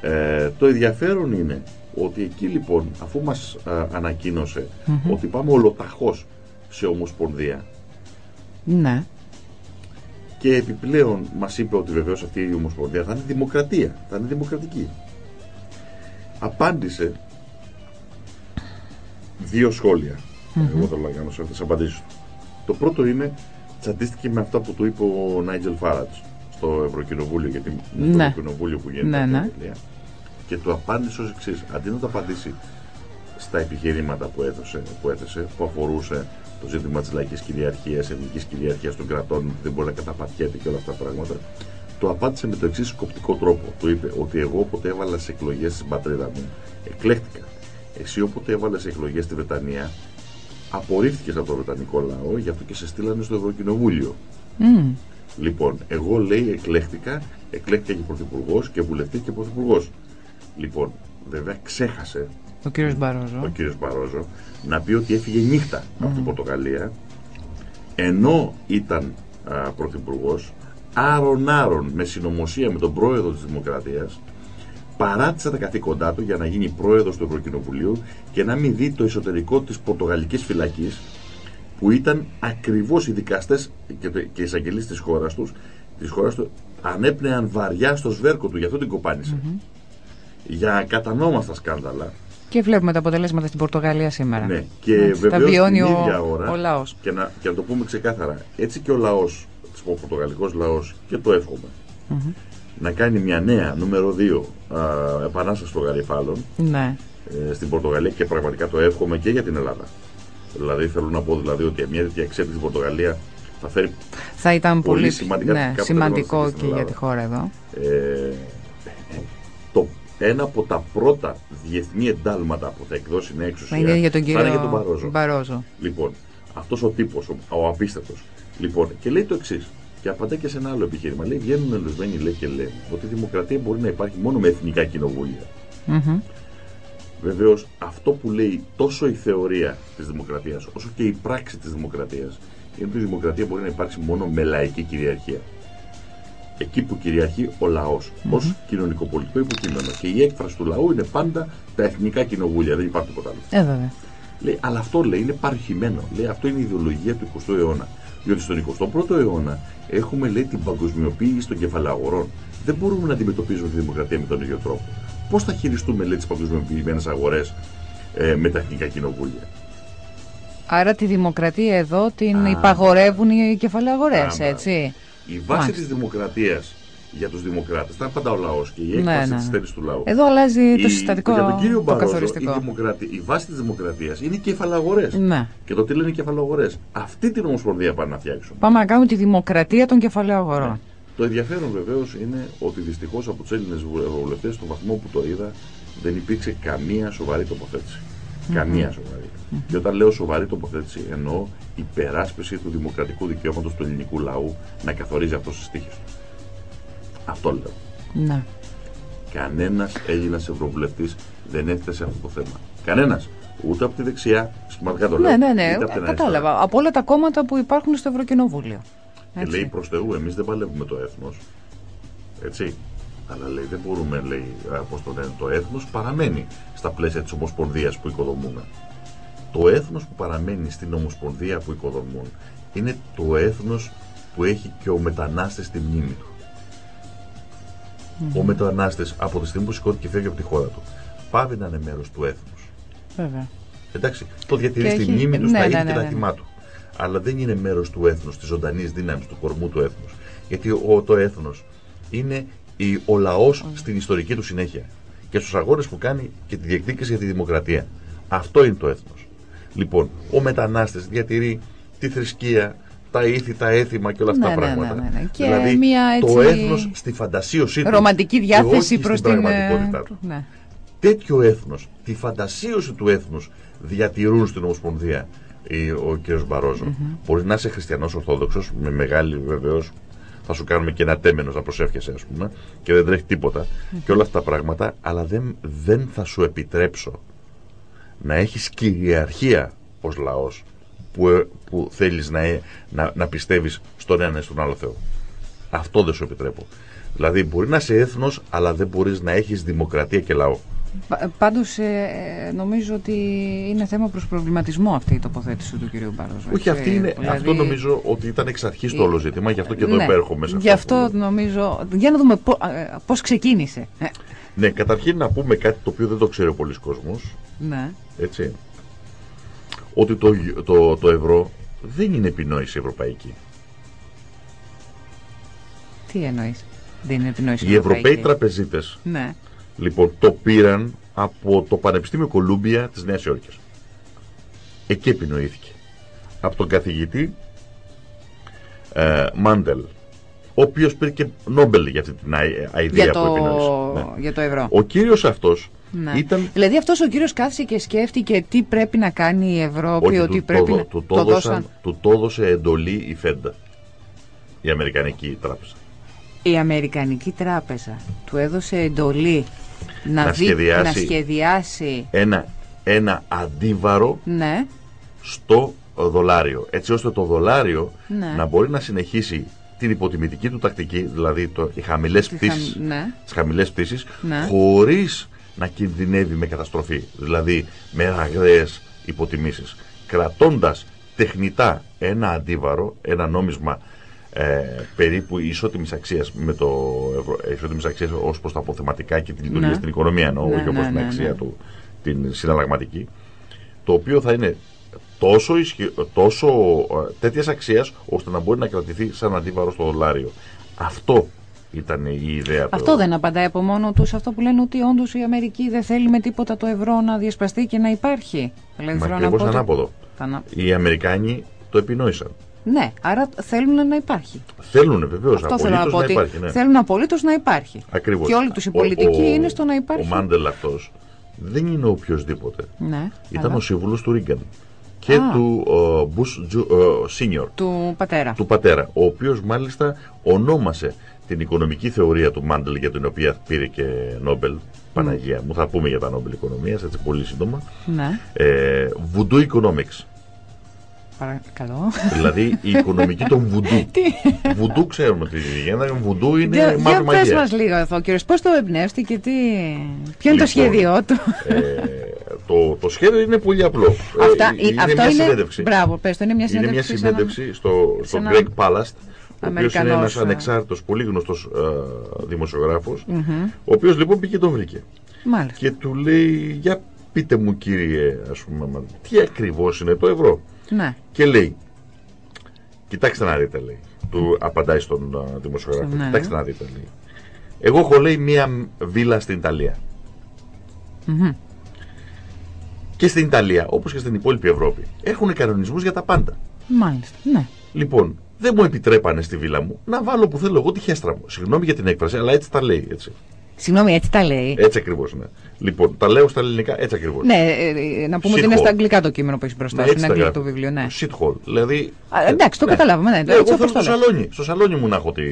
ε, το ενδιαφέρον είναι ότι εκεί λοιπόν αφού μας ανακοίνωσε ότι πάμε ολοταχώς σε ομοσπονδία ναι. και επιπλέον μας είπε ότι βεβαίως αυτή η ομοσπονδία θα είναι δημοκρατία, θα είναι δημοκρατική. Απάντησε δύο σχόλια. Εγώ θέλω να κάνω σε αυτές τις απαντήσεις Το πρώτο είναι, τσαντίστηκε με αυτά που του είπε ο Νάιτζελ Φάρατς στο Ευρωκοινοβούλιο, γιατί είναι στο ναι. Ευρωκοινοβούλιο που γίνεται ναι, ναι και του απάντησε ως εξής. Αντί να το απαντήσει στα επιχειρήματα που, έδωσε, που έθεσε, που αφορούσε το ζήτημα της λαϊκής κυριαρχίας, εθνικής κυριαρχίας των κρατών, που δεν μπορεί να καταπατιέται και όλα αυτά τα πράγματα, το απάντησε με το εξής σκοπτικό τρόπο. Του είπε ότι εγώ όποτε έβαλα σε εκλογές στην πατρίδα μου, εκλέχτηκα. Εσύ όποτε έβαλες σε εκλογές στη Βρετανία, απορρίφθηκες από το Βρετανικό λαό, γι' αυτό και σε στείλανε στο Ευρωκοινοβούλιο. Mm. Λοιπόν, εγώ λέει εκλέχτηκα, εκλέχτηκα και πρωθυπουργός και βουλευτής και πρωθυπουργός. Λοιπόν, βέβαια ξέχασε ο κύριος Μπαρόζο. Ο κύριος Μπαρόζο να πει ότι έφυγε νύχτα από την Πορτογαλία ενώ ήταν πρωθυπουργός, άρον-άρον με συνωμοσία με τον πρόεδρο της Δημοκρατίας παράτησε τα καθήκοντά του για να γίνει πρόεδρος του Ευρωκοινοβουλίου και να μην δει το εσωτερικό της Πορτογαλικής φυλακής που ήταν ακριβώς οι δικαστές και, και οι εισαγγελείς της χώρας, τους, της χώρας του ανέπνεαν βαριά στο σβέρκο του, γι' αυτό την κοπάνισε για κατανόμαστα σκάνδαλα. Και βλέπουμε τα αποτελέσματα στην Πορτογαλία σήμερα. Ναι, και βεβαίως την ίδια ώρα. Ο λαός. Και, να, και να το πούμε ξεκάθαρα, έτσι και ο λαός, ο πορτογαλικός λαός, και το εύχομαι, να κάνει μια νέα νούμερο 2 α, επανάσταση των Γαριφάλων ναι. ε, στην Πορτογαλία και πραγματικά το εύχομαι και για την Ελλάδα. Δηλαδή θέλω να πω δηλαδή ότι μια τέτοια εξέλιξη στην Πορτογαλία θα φέρει θα ήταν πολύ, πολύ σημαντικά ναι, σημαντικό και για τη χώρα εδώ. Ε, το ένα από τα πρώτα διεθνή εντάλματα που θα εκδώσει νέα εξουσία είναι για τον κύριο θα είναι για τον Μπαρόζο. Μπαρόζο. Λοιπόν, αυτός ο τύπος, ο, ο απίστευτος. Λοιπόν, και λέει το εξής. Και απαντάει και σε ένα άλλο επιχείρημα. Λέει: Βγαίνουν ελουσμένοι λέει, και λένε ότι η δημοκρατία μπορεί να υπάρχει μόνο με εθνικά κοινοβούλια. Mm-hmm. Βεβαίως, αυτό που λέει τόσο η θεωρία της δημοκρατίας, όσο και η πράξη της δημοκρατίας, είναι ότι η δημοκρατία μπορεί να υπάρξει μόνο με λαϊκή κυριαρχία εκεί που κυριαρχεί ο λαός mm-hmm. ως κοινωνικοπολιτικό υποκείμενο. Και η έκφραση του λαού είναι πάντα τα εθνικά κοινοβούλια, δεν υπάρχει τίποτα άλλο. Ε, Λέει, αλλά αυτό λέει είναι παρχημένο. Λέει, αυτό είναι η ιδεολογία του 20ου αιώνα. Διότι στον 21ο αιώνα έχουμε λέει την παγκοσμιοποίηση των κεφαλαίων Δεν μπορούμε να αντιμετωπίζουμε τη δημοκρατία με τον ίδιο τρόπο. Πώς θα χειριστούμε λέει τις παγκοσμιοποιημένες αγορές ε, με τα εθνικά κοινοβούλια; Άρα τη δημοκρατία εδώ την Α, υπαγορεύουν οι κεφαλαίοι έτσι. Η βάση της δημοκρατίας για τους δημοκράτες ήταν πάντα ο λαός και η έκφραση ναι, ναι. της ναι. του λαού. Εδώ αλλάζει το συστατικό. Για τον κύριο Μπαρόζο, η, η βάση της δημοκρατίας είναι οι κεφαλαγορές. Ναι. Και το τι λένε οι κεφαλαγορές. Αυτή την ομοσπονδία πάνε να φτιάξουν. Πάμε να κάνουμε τη δημοκρατία των κεφαλαίων Ναι. Το ενδιαφέρον βεβαίως είναι ότι δυστυχώς από τους Έλληνες βουλευτές, στον βαθμό που το είδα, δεν υπήρξε καμία σοβαρή τοποθέτηση. Καμία σοβαρή. Και όταν λέω σοβαρή τοποθέτηση, εννοώ υπεράσπιση του δημοκρατικού δικαιώματος του ελληνικού λαού να καθορίζει αυτός στι τύχε του. Αυτό λέω. Ναι. Κανένας Έλληνας Ευρωβουλευτής δεν έθεσε αυτό το θέμα. Κανένας. Ούτε από τη δεξιά, σχηματικά το λέω. Ναι, ναι, ναι. Από κατάλαβα. Από όλα τα κόμματα που υπάρχουν στο Ευρωκοινοβούλιο. Και λέει προ Θεού, εμείς δεν παλεύουμε το έθνος. Έτσι. Αλλά λέει δεν μπορούμε, λέει, πώ το λένε, το έθνος παραμένει στα πλαίσια της Ομοσπονδίας που οικοδομούμε. Το έθνος που παραμένει στην Ομοσπονδία που οικοδομούν είναι το έθνος που έχει και ο μετανάστης στη μνήμη του. Ο μετανάστης από τη στιγμή που σηκώθηκε και φεύγει από τη χώρα του, πάβει να είναι μέρος του έθνους. Βέβαια. Εντάξει, το διατηρεί Και στη έχει- μνήμη του, ναι, στα ναι, ήθη ναι, και τα ναι. θυμά του. Αλλά δεν είναι μέρος του έθνους, της ζωντανής δύναμης, του κορμού του έθνους. Γιατί ο, το έθνος είναι η, ο λαός στην ιστορική του συνέχεια. Και στους αγώνες που κάνει και τη διεκδίκηση για τη δημοκρατία. Αυτό είναι το έθνος. Λοιπόν, ο μετανάστης διατηρεί τη θρησκεία, τα ήθη, τα έθιμα και όλα αυτά Ναι, τα ναι, πράγματα. ναι, ναι, ναι. Και Δηλαδή, μια το έτσι έθνος στη φαντασίωσή του. Ρομαντική και διάθεση όχι προς στην την... ε, πραγματικότητά του Ναι. τέτοιο έθνος, τη φαντασίωση του έθνους διατηρούν στην Ομοσπονδία η- ο κ. μπαρόζο. Μπορεί να είσαι χριστιανός ορθόδοξος, με μεγάλη βεβαίως. Θα σου κάνουμε και ένα τέμενο να προσεύχεσαι, ας πούμε, και δεν τρέχει τίποτα. Και όλα αυτά τα πράγματα, αλλά δεν, δεν θα σου επιτρέψω να έχεις κυριαρχία ως λαός που, ε, που θέλεις να, ε- να, να πιστεύεις στον ένα ή στον άλλο Θεό. Αυτό δεν σου επιτρέπω. Δηλαδή μπορεί να είσαι έθνος αλλά δεν μπορείς να έχεις δημοκρατία και λαό. Πα- Πάντως ε, ε, νομίζω ότι είναι θέμα προς προβληματισμό αυτή η τοποθέτηση του κυρίου Μπαρόζου. Όχι, έτσι. αυτή είναι, Δηλαδή, αυτό νομίζω ότι ήταν εξ αρχής το όλο ζήτημα, γι' αυτό και εδώ ναι, υπέρχομαι σε Γι' αυτό που- νομίζω. Για να δούμε πο- ε, πώς ξεκίνησε. Ε, Ναι, καταρχήν να πούμε κάτι το οποίο δεν το ξέρει ο πολλής κόσμος, Ναι. έτσι, ότι το, το, το ευρώ δεν είναι επινόηση ευρωπαϊκή. Τι εννοείς; Δεν είναι επινόηση. Οι Ευρωπαίοι ευρωπαϊκή. τραπεζίτες Ναι. Λοιπόν, το πήραν από το Πανεπιστήμιο Κολούμπια της Νέας Υόρκης. Εκεί επινοήθηκε. Από τον καθηγητή ε, Μάντελ, ο οποίος πήρε και Νόμπελ για αυτή την αι- ιδέα Για που το, επινόησε. Ναι. για το ευρώ. Ο κύριος αυτός Ναι. ήταν... Δηλαδή αυτός ο κύριος κάθισε και σκέφτηκε τι πρέπει να κάνει η Ευρώπη, Όχι, ότι του, πρέπει το, να του, το, δώσαν, του το έδωσε εντολή η Φέντα, η Αμερικανική τράπεζα. Η Αμερικανική Τράπεζα του έδωσε εντολή να, Να δει, σχεδιάσει. να σχεδιάσει Ένα, ένα αντίβαρο ναι, στο δολάριο. Έτσι ώστε το δολάριο Ναι. να μπορεί να συνεχίσει την υποτιμητική του τακτική, δηλαδή το, οι χαμηλές τη πτήσεις, χαμ- ναι. τις χαμηλές πτήσεις Ναι. χωρίς να κινδυνεύει με καταστροφή, δηλαδή με ραγδαίες υποτιμήσεις, κρατώντας τεχνητά ένα αντίβαρο, ένα νόμισμα ε, περίπου ισότιμης αξίας με το ευρώ, ε, ισότιμης αξίας ως προς τα αποθεματικά και την λειτουργία Ναι. στην οικονομία εννοώ, Ναι, όχι όπως ναι, την ναι, αξία ναι. του, την συναλλαγματική, το οποίο θα είναι τόσο, ισχυ... τόσο ε, τέτοιας αξίας ώστε να μπορεί να κρατηθεί σαν αντίβαρο στο δολάριο. Αυτό ήταν η ιδέα του. Αυτό δεν απαντάει από μόνο τους σε αυτό που λένε ότι όντως η Αμερική δεν θέλει με τίποτα το ευρώ να διασπαστεί και να υπάρχει. Δηλαδή, Μα θέλω να ακριβώς πω ότι- ανάποδο. Τα να- Οι Αμερικάνοι το επινόησαν. Ναι, άρα θέλουν να υπάρχει. Θέλουν βεβαίως Αυτό θέλω να απολύτως πω. να ότι υπάρχει. Ναι. Θέλουν απολύτως να υπάρχει. Ακριβώς. Και όλοι τους οι Ο- πολιτικοί ο- είναι στο να υπάρχει. Ο Μάντελ αυτός δεν είναι οποιοδήποτε. Ναι, Ήταν αλλά ο σύμβουλος του Ρίγκαν και Α. του Μπούς Σίνιορ, του πατέρα. του πατέρα, ο οποίος μάλιστα ονόμασε την οικονομική θεωρία του Μάντελ για την οποία πήρε και Νόμπελ. Παναγία μου, θα πούμε για τα Νόμπελ Οικονομίας, έτσι πολύ σύντομα. Ναι, Ε, Voodoo Economics. παρακαλώ. δηλαδή η οικονομική των Voodoo. Τι; Voodoo ξέρουμε τι γίνεται. Voodoo είναι Για, μαύρη για πες μαγεία. μας λίγο εδώ, κύριος, πώς το εμπνεύστηκε, τι... ποιο είναι το Λοιπόν, σχέδιό του; Ε, το, το σχέδιο είναι πολύ απλό. Αυτά, Ε, είναι αυτό μια είναι, συνέντευξη. μπράβο, πες το, είναι μια Είναι μια συνέντευξη. σε έναν- συνέντευξη στο, σε στο έναν Greg Palast, ο οποίος είναι Αμερικανός, ένας ε. ανεξάρτητος, πολύ γνωστός ε, δημοσιογράφος, ο οποίος λοιπόν πήγε και τον βρήκε. Μάλιστα. Και του λέει, για πείτε μου κύριε, ας πούμε, μα, τι ακριβώς είναι το ευρώ; Ναι, Και λέει, κοιτάξτε να δείτε, λέει. Του απαντάει στον α, δημοσιογράφο. Ναι, ναι. Κοιτάξτε να δείτε, λέει. Εγώ έχω, λέει, μία βίλα στην Ιταλία. Και στην Ιταλία, όπως και στην υπόλοιπη Ευρώπη, έχουν κανονισμούς για τα πάντα. μάλιστα, ναι. Λοιπόν, δεν μου επιτρέπανε στη βίλα μου να βάλω που θέλω εγώ τη χέστρα μου. Συγγνώμη για την έκφραση, αλλά έτσι τα λέει. Έτσι, Συγγνώμη, έτσι τα λέει. έτσι ακριβώς είναι. Λοιπόν, τα λέω στα ελληνικά έτσι ακριβώς. Ναι, ε, ε, να πούμε ότι είναι Shithole. στα αγγλικά το κείμενο που έχεις μπροστά σου. Είναι αγγλικό το βιβλίο, ναι. Shit hole. Δηλαδή. Α, εντάξει, το ναι. καταλάβαμε, ναι, Ναι, έτσι εγώ θέλω όπως στο το λες. σαλόνι. Στο σαλόνι μου να έχω τη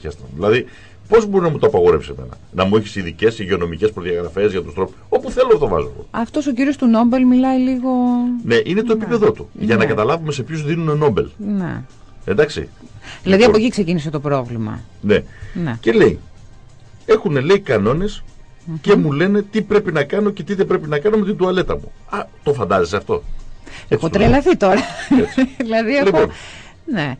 χέστρα μου. Δηλαδή, πώς μπορεί να μου το απαγορεύσει εμένα; Να μου έχεις ειδικές υγειονομικές προδιαγραφές για τους τρόπους. Όπου θέλω το βάζω. εγώ. Αυτός ο κύριος του Νόμπελ μιλάει λίγο. Ναι, είναι το επίπεδό του. Για να Ναι. καταλάβουμε σε ποιους δίνουν Νόμπελ. Ναι. Εντάξει. Δηλαδή Λοιπόν, από εκεί ξεκίνησε το πρόβλημα. Ναι. Ναι. Και λέει, έχουν λέει κανόνες και μου λένε τι πρέπει να κάνω και τι δεν πρέπει να κάνω με την τουαλέτα μου. Α, το φαντάζεσαι αυτό; Έχω του λέω. τρελαθεί τώρα. Έτσι. δηλαδή έχω. Λοιπόν. Ναι.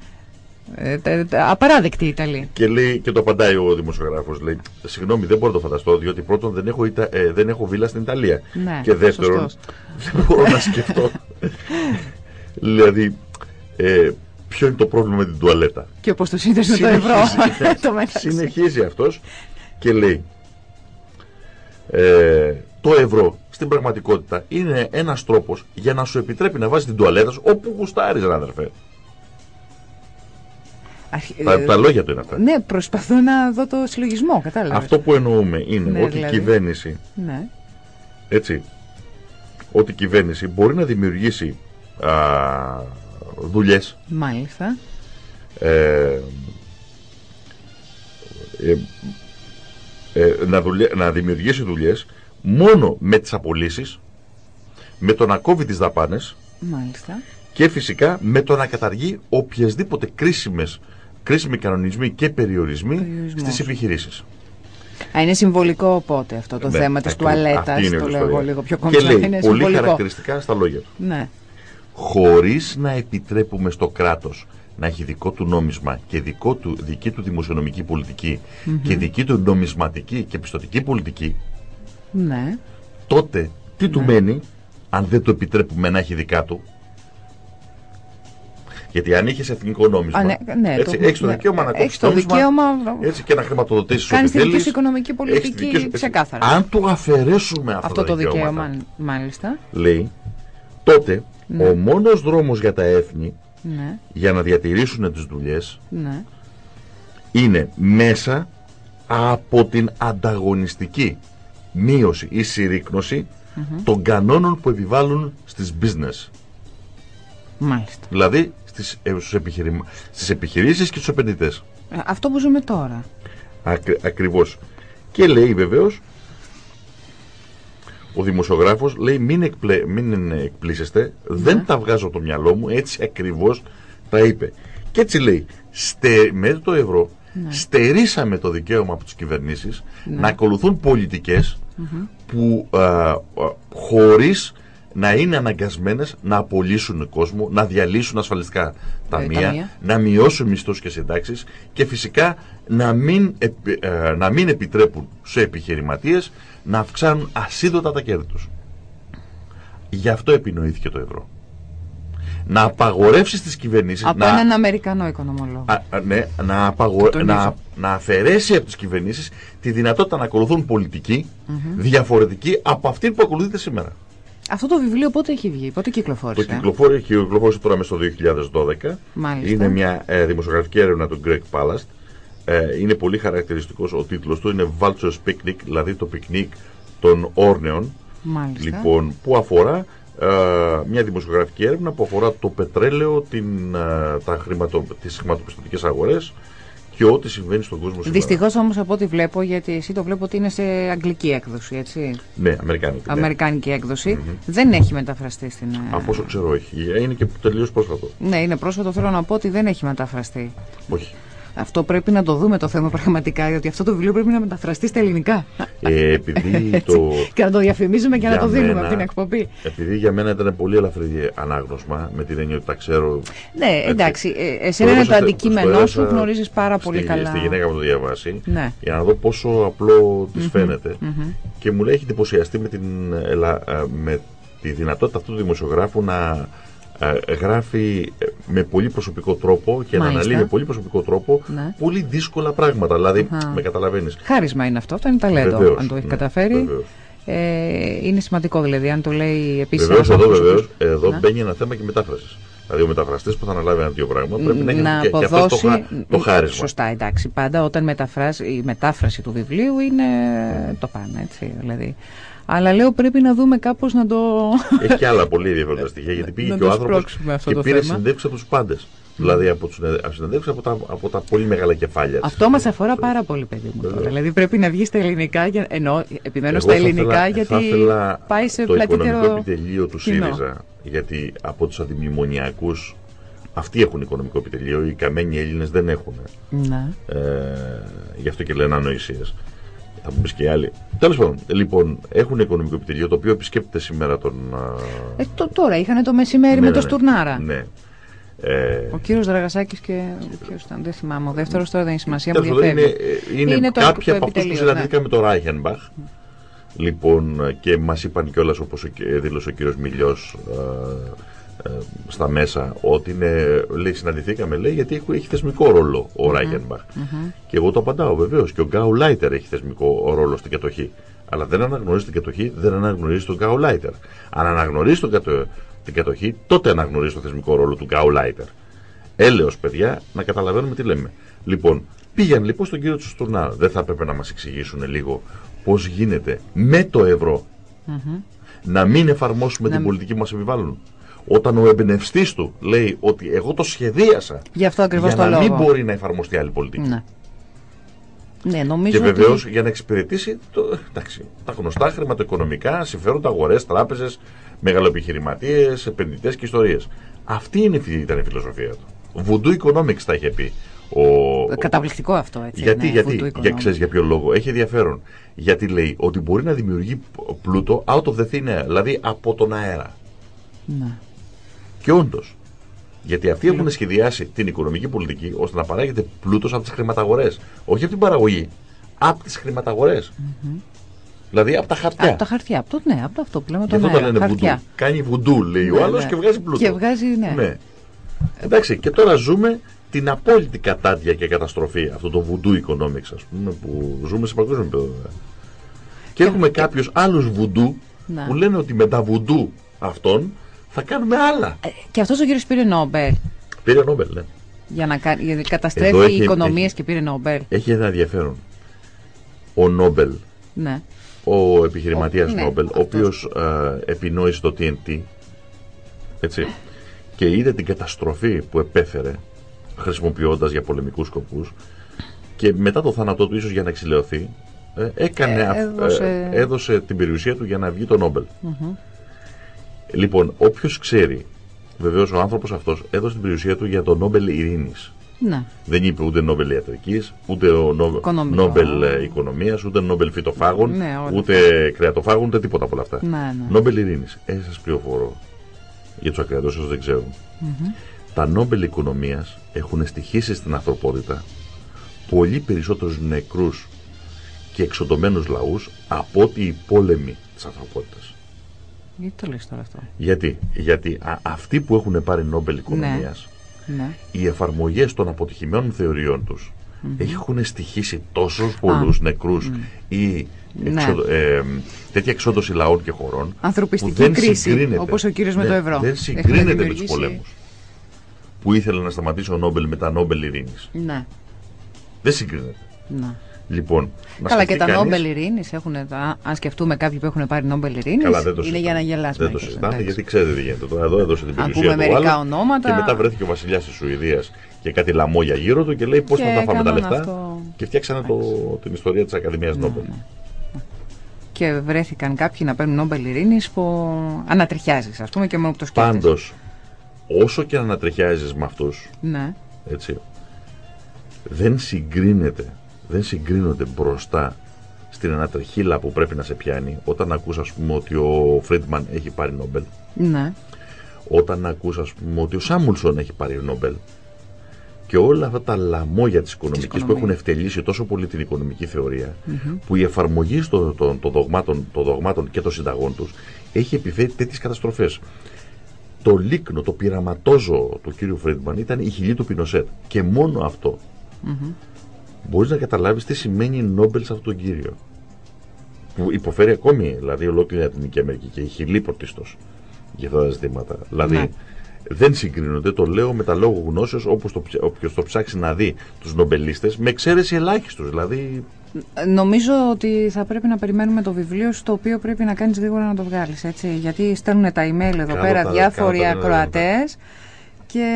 Ε, τε- τε- απαράδεκτη η Ιταλία. Και λέει και το απαντάει ο δημοσιογράφος λέει Συγγνώμη δεν μπορώ να το φανταστώ διότι πρώτον δεν έχω, Ιτα- ε, δεν έχω βίλα στην Ιταλία Ναι, και δεύτερον σωστός. δεν μπορώ να σκεφτώ δηλαδή ε, ποιο είναι το πρόβλημα με την τουαλέτα; Και όπως το σύνδεσαι με το ευρώ. το μεταξύ. συνεχίζει αυτός και λέει ε, το ευρώ στην πραγματικότητα είναι ένας τρόπος για να σου επιτρέπει να βάζεις την τουαλέτα σου όπου γουστάρεις ρε αδερφέ Αρχι- τα, ε, τα λόγια του είναι αυτά Ναι, προσπαθώ να δω το συλλογισμό, κατάλαβες. αυτό που εννοούμε είναι Ναι, ότι δηλαδή. η κυβέρνηση Ναι. έτσι, ότι η κυβέρνηση μπορεί να δημιουργήσει α, δουλειές, Μάλιστα. ε, ε, ε, να, δουλε- να δημιουργήσει δουλειές μόνο με τις απολύσεις, με το να κόβει τις δαπάνες Μάλιστα. και φυσικά με το να καταργεί οποιασδήποτε κρίσιμες, κρίσιμοι κανονισμοί και περιορισμοί Περιορισμός. στις επιχειρήσεις. Α, είναι συμβολικό οπότε αυτό το Ναι, θέμα της ακριβώς. τουαλέτας, Αυτή είναι η το λέω ιστορία. εγώ λίγο πιο Και κομψά, λέει είναι πολύ συμβολικό. χαρακτηριστικά στα λόγια του. Ναι. χωρίς να επιτρέπουμε στο κράτος να έχει δικό του νόμισμα και δικό του, δική του δημοσιονομική πολιτική και δική του νομισματική και πιστοτική πολιτική, Ναι. τότε τι του μένει αν δεν το επιτρέπουμε να έχει δικά του; Γιατί αν είχες εθνικό νόμισμα, Α, ναι, ναι, έτσι, το- έχεις το ναι, δικαίωμα να έχεις κόψεις το νόμισμα, δικαίωμα- έτσι, και να χρηματοδοτήσεις Κάνεις ό,τι τη δική θέλεις. σου οικονομική Έχεις τη πολιτική δική σου- έτσι. ξεκάθαρα. Αν του αφαιρέσουμε αυτά Αυτό τα το δικαιώματα, δικαίωμα, μάλιστα. λέει, τότε Ναι. ο μόνος δρόμος για τα έθνη Ναι, για να διατηρήσουν τις δουλειές ναι. είναι μέσα από την ανταγωνιστική μείωση ή συρρήκνωση των κανόνων που επιβάλλουν στις business. Μάλιστα. Δηλαδή στις, ε, στους επιχειρημα... στις επιχειρήσεις και στους επενδυτές. Ε, Αυτό που ζούμε τώρα. Ακρι... Ακριβώς. Και λέει βεβαίως ο δημοσιογράφος λέει μην, εκπλε... μην εκπλήσεστε, δεν τα βγάζω από το μυαλό μου, έτσι ακριβώς τα είπε. Και έτσι λέει, στε... με το ευρώ στερήσαμε το δικαίωμα από τις κυβερνήσεις να ακολουθούν πολιτικές που α, α, χωρίς να είναι αναγκασμένες να απολύσουν κόσμο, να διαλύσουν ασφαλιστικά ταμεία, ταμεία. να μειώσουν μισθούς και συντάξεις και φυσικά να μην, επι- ε, να μην επιτρέπουν σε επιχειρηματίες να αυξάνουν ασίδωτα τα κέρδη τους. Γι' αυτό επινοήθηκε το ευρώ. Να απαγορεύσεις στις κυβερνήσεις Από να, έναν Αμερικανό οικονομολόγο. Α, α, ναι, να, απαγο... τονίζω. να, να αφαιρέσει από τις κυβερνήσεις τη δυνατότητα να ακολουθούν πολιτική διαφορετική από αυτή που ακολουθείται σήμερα. Αυτό το βιβλίο πότε έχει βγει, πότε Το κυκλοφόρησε. κυκλοφόρησε, κυκλοφόρησε τώρα μέσα στο 2012. Μάλιστα. Είναι μια ε, δημοσιογραφική έρευνα του Greg Palast. Ε, είναι πολύ χαρακτηριστικός ο τίτλος του. Είναι Vulture's Picnic, δηλαδή το πικνίκ των όρνεων. Μάλιστα. Λοιπόν, που αφορά ε, μια δημοσιογραφική έρευνα που αφορά το πετρέλαιο, την, ε, τα χρηματο, τις χρηματοπιστωτικές αγορές και ό,τι συμβαίνει στον κόσμο σήμερα. Δυστυχώς όμως από ό,τι βλέπω, γιατί εσύ το βλέπω ότι είναι σε αγγλική έκδοση, έτσι. Ναι, Αμερικάνικη. ναι. Αμερικάνικη έκδοση. Δεν έχει μεταφραστεί στην. ε, Από όσο ξέρω έχει. Είναι και τελείως πρόσφατο. Ναι, είναι πρόσφατο. Θέλω να πω ότι δεν έχει μεταφραστεί. Όχι. Αυτό πρέπει να το δούμε το θέμα πραγματικά, γιατί αυτό το βιβλίο πρέπει να μεταφραστεί στα ελληνικά. Ε, επειδή Έτσι. το... Και να το διαφημίζουμε και να Για το δίνουμε μένα- από την εκπομπή. Επειδή για μένα ήταν πολύ ελαφρύ ανάγνωσμα, με την έννοια ότι τα ξέρω. Ναι, έτσι. εντάξει. ε, Το Εσένα είναι το έδωσα- αντικείμενό το σου, έδωσα γνωρίζεις πάρα πολύ στη, καλά. Στη γυναίκα μου το διαβάσει. Ναι. Για να δω πόσο απλό της φαίνεται. Και μου λέει έχει εντυπωσιαστεί με, την, ελα- ε, με τη δυνατότητα αυτού του δημοσιογράφου να ε, γράφει ε, με πολύ προσωπικό τρόπο και να Μάλιστα. αναλύει με πολύ προσωπικό τρόπο Ναι. πολύ δύσκολα πράγματα. Δηλαδή, Αχα. με καταλαβαίνεις. Χάρισμα είναι αυτό, αυτό είναι ταλέντο. Βεβαίως, αν το έχει ναι, καταφέρει. βεβαίως. Ε, είναι σημαντικό δηλαδή, αν το λέει επίσης. Βεβαίως εδώ, βεβαίως, εδώ Ναι. μπαίνει ένα θέμα και μετάφρασης. Δηλαδή ο μεταφραστής που θα αναλάβει ένα τέτοιο πράγμα πρέπει να έχει να και, και αυτό αποδώσει. το, χα- το χάρισμα. Σωστά, εντάξει. Πάντα όταν μεταφράσει, η μετάφραση του βιβλίου είναι το πάνω, έτσι. Δηλαδή. Αλλά λέω πρέπει να δούμε κάπως να το. Έχει και άλλα πολύ ενδιαφέροντα στοιχεία γιατί πήγε Να και ο το άνθρωπος σπρώξουμε αυτό και το πήρε θέμα. συνεντεύξεις από τους πάντες. Δηλαδή από τους συνεντεύξεις από τα, από τα πολύ μεγάλα κεφάλια. της. Αυτό μας αφορά πάρα πολύ, παιδί μου. Τώρα. Βεβαίως. Δηλαδή πρέπει να βγεις στα ελληνικά, για... ενώ επιμένω Εγώ στα θα ελληνικά ήθελα- γιατί θα ήθελα πάει σε το οικονομικό πλατύτερο. επιτελείο του κοινό. ΣΥΡΙΖΑ. Γιατί από τους αντιμνημονιακούς αυτοί έχουν οικονομικό επιτελείο. Οι καμένοι Έλληνες δεν έχουν. Ναι. Ε, γι' αυτό και λένε ανοησίε. Θα μου πεις και οι άλλοι. Τέλος πάντων, λοιπόν, έχουν οικονομικό επιτελείο το οποίο επισκέπτεται σήμερα τον. α, Ε, το, τώρα είχαν το μεσημέρι ναι, με ναι, το ναι. Στουρνάρα. Ναι. Ε, Ο κύριος Δραγασάκης και. Ποιος ήταν, δεν θυμάμαι. Ο δεύτερος τώρα δεν έχει σημασία. Μου τέλος πάντων, είναι, διαφεύγει. είναι, Είναι το κάποιοι από αυτούς που επιτελείο, συναντήθηκαν με τον Ράιχενμπαχ. Λοιπόν, και μας είπαν κιόλας, όπως δήλωσε ο κύριος Μιλιός στα μέσα, ότι είναι, λέει, συναντηθήκαμε, λέει, γιατί έχει, έχει θεσμικό ρόλο ο Ράιχενμπαχ. Και εγώ το απαντάω βεβαίως. Και ο Γκάου Λάιτερ έχει θεσμικό ρόλο στην κατοχή. Αλλά δεν αναγνωρίζει την κατοχή, δεν αναγνωρίζει τον Γκάου Λάιτερ. Αν αναγνωρίζει τον κατο... την κατοχή, τότε αναγνωρίζει το θεσμικό ρόλο του Γκάου Λάιτερ. Έλεος, παιδιά, να καταλαβαίνουμε τι λέμε. Λοιπόν, πήγαν λοιπόν στον κύριο Τσουστουρνά. Δεν θα έπρεπε να μας εξηγήσουν λίγο πώς γίνεται με το ευρώ να μην εφαρμόσουμε Να την μην- πολιτική που μας επιβάλλουν. Όταν ο εμπνευστής του λέει ότι εγώ το σχεδίασα Γι' αυτό ακριβώς για το να λόγο. μην μπορεί να εφαρμοστεί άλλη πολιτική. Ναι. Ναι, νομίζω Και βεβαίως ότι... για να εξυπηρετήσει το, εντάξει, τα γνωστά χρηματοοικονομικά συμφέροντα, αγορές, τράπεζες, μεγαλοεπιχειρηματίες, επενδυτές και ιστορίες. Αυτή είναι, η- ήταν η φιλοσοφία του. Voodoo Economics τα είχε πει. Ο, Καταπληκτικό αυτό, έτσι. γιατί, ναι, γιατί, voodoo για, economics. ξέρεις για ποιο λόγο. Έχει ενδιαφέρον. Γιατί λέει ότι μπορεί να δημιουργεί πλούτο out of the thin air, δηλαδή από τον αέρα. Ναι. Και όντως. Γιατί αυτοί έχουν σχεδιάσει την οικονομική πολιτική ώστε να παράγεται πλούτος από τις χρηματαγορές. Όχι από την παραγωγή. Από τις χρηματαγορε Δηλαδή από τα χαρτιά. Από τα χαρτιά. Από το, ναι, από αυτό που λέμε Γι' τον αυτό τα αέρα. λένε χαρτιά. βουντού. Κάνει βουντού, λέει ο Ναι, άλλος ναι. και βγάζει πλούτο. Και βγάζει, ναι. Ναι. Εντάξει, και τώρα ζούμε την απόλυτη κατάδια και καταστροφή αυτό το voodoo economics, ας πούμε, που ζούμε σε παγκόσμιο επίπεδο. βέβαια. Και έχουμε κάποιους άλλους voodoo Ναι. που λένε ότι με τα voodoo αυτών θα κάνουμε άλλα. Ε, Και αυτός ο κύριος πήρε Νόμπελ. Πήρε Νόμπελ, ναι. Για να κάνει, γιατί Εδώ καταστρέφει έχει- οι οικονομίες έχει- και πήρε Νόμπελ. Έχει ένα ενδιαφέρον. Ο Νόμπελ, Ναι. ο επιχειρηματίας Ο- ναι, Νόμπελ, ο αυτός. οποίος ε, επινόησε το TNT, έτσι, και είδε την καταστροφή που επέφερε χρησιμοποιώντας για πολεμικούς σκοπούς και μετά το θάνατό του ίσως για να εξηλαιωθεί ε, έκανε, Ε, αυ- έδωσε- ε, έδωσε την περιουσία του για να βγει το νομπελ Λοιπόν, όποιος ξέρει, βεβαίως ο άνθρωπος αυτός έδωσε την περιουσία του για το Νόμπελ Ειρήνης. Ναι. Δεν είπε ούτε Νόμπελ Ιατρικής, ούτε ο Νο- Οικονομικό. Νόμπελ ε, Οικονομίας, ούτε Νόμπελ Φυτοφάγων, Ναι, όλα ούτε Κρεατοφάγων, ούτε τίποτα από όλα αυτά. Ναι, ναι. Νόμπελ Ειρήνης. Ε, σας πληροφορώ. Για τους ακροατές, όσους δεν ξέρουν. Τα Νόμπελ Οικονομίας έχουν στοιχήσει στην ανθρωπότητα πολύ περισσότερους νεκρούς και εξοντωμένους λαούς από ότι οι πόλεμοι της ανθρωπότητας. Γιατί το λες τώρα αυτό; Γιατί, Γιατί α- αυτοί που έχουν πάρει Νόμπελ Οικονομίας Ναι. οι εφαρμογές των αποτυχημένων θεωριών τους έχουν στοιχήσει τόσους πολλούς νεκρούς ή Ναι. εξοδο- ε, τέτοια εξόντωση λαών και χωρών Ανθρωπιστική που δεν κρίση, συγκρίνεται. όπως ο κύριος με Ναι, το ευρώ. Δεν Έχουμε συγκρίνεται με τους δημιουργήσει- πολέμους που ήθελε να σταματήσει ο Νόμπελ με τα Νόμπελ Ειρήνης. Ναι. Δεν συγκρίνεται. ναι. Λοιπόν, να Καλά, σκεφτεί και τα κανείς- Νόμπελ Ειρήνης έχουν. τα- Αν σκεφτούμε κάποιοι που έχουν πάρει Νόμπελ Ειρήνης, Καλά, δεν το είναι συζητάμε. για να γελάσουμε. Δεν το έτσι, συζητάμε εντάξει. γιατί ξέρετε τι γίνεται. Τώρα εδώ έδωσε την Αν περιουσία πούμε του μερικά άλλου ονόματα- Και μετά βρέθηκε ο βασιλιάς της Σουηδίας και κάτι λαμόγια γύρω του και λέει πώς Και θα τα φάμε τα έκαναν λεφτά. αυτό. Και φτιάξανε το, την ιστορία της Ακαδημίας Νόμπελ. Και βρέθηκαν κάποιοι να παίρνουν Νόμπελ Ειρήνης που ανατριχιάζεις, ας πούμε, και μόνο που το σκέφτεσαι. Πάντως, όσο και αν ανατριχιάζεις με αυτούς, Ναι. έτσι, δεν συγκρίνεται, δεν συγκρίνονται μπροστά στην ανατριχίλα που πρέπει να σε πιάνει όταν ακούς ας πούμε ότι ο Φρίντμαν έχει πάρει Νόμπελ, Ναι. όταν ακούς ας πούμε ότι ο Σάμουλσον έχει πάρει Νόμπελ και όλα αυτά τα λαμόγια της οικονομικής που οικονομίας. έχουν ευτελίσει τόσο πολύ την οικονομική θεωρία που η εφαρμογή στο- των των δογμάτων, των δογμάτων και των συνταγών τους έχει επιφέρει τέτοιες καταστροφές. Το λίκνο, το πειραματόζωο του κύριου Φρίντμαν ήταν η χιλή του Πινοσέτ και μόνο αυτό μπορείς να καταλάβεις τι σημαίνει Νόμπελ σε αυτόν τον κύριο που υποφέρει ακόμη δηλαδή ολόκληρη η Λατινική Αμερική και η χιλή πρωτίστως για αυτά τα ζητήματα. Δηλαδή Ναι. δεν συγκρίνονται, το λέω με τα λόγω γνώσεως όπως το, ψ- όποιος το ψάξει να δει τους νομπελίστες με εξαίρεση ελάχιστους. Δηλαδή Νομίζω ότι θα πρέπει να περιμένουμε το βιβλίο σου, το οποίο πρέπει να κάνεις γρήγορα να το βγάλεις, έτσι. Γιατί στέλνουν τα email εδώ Κάτω πέρα τα- διάφοροι κάτω τα- ακροατές και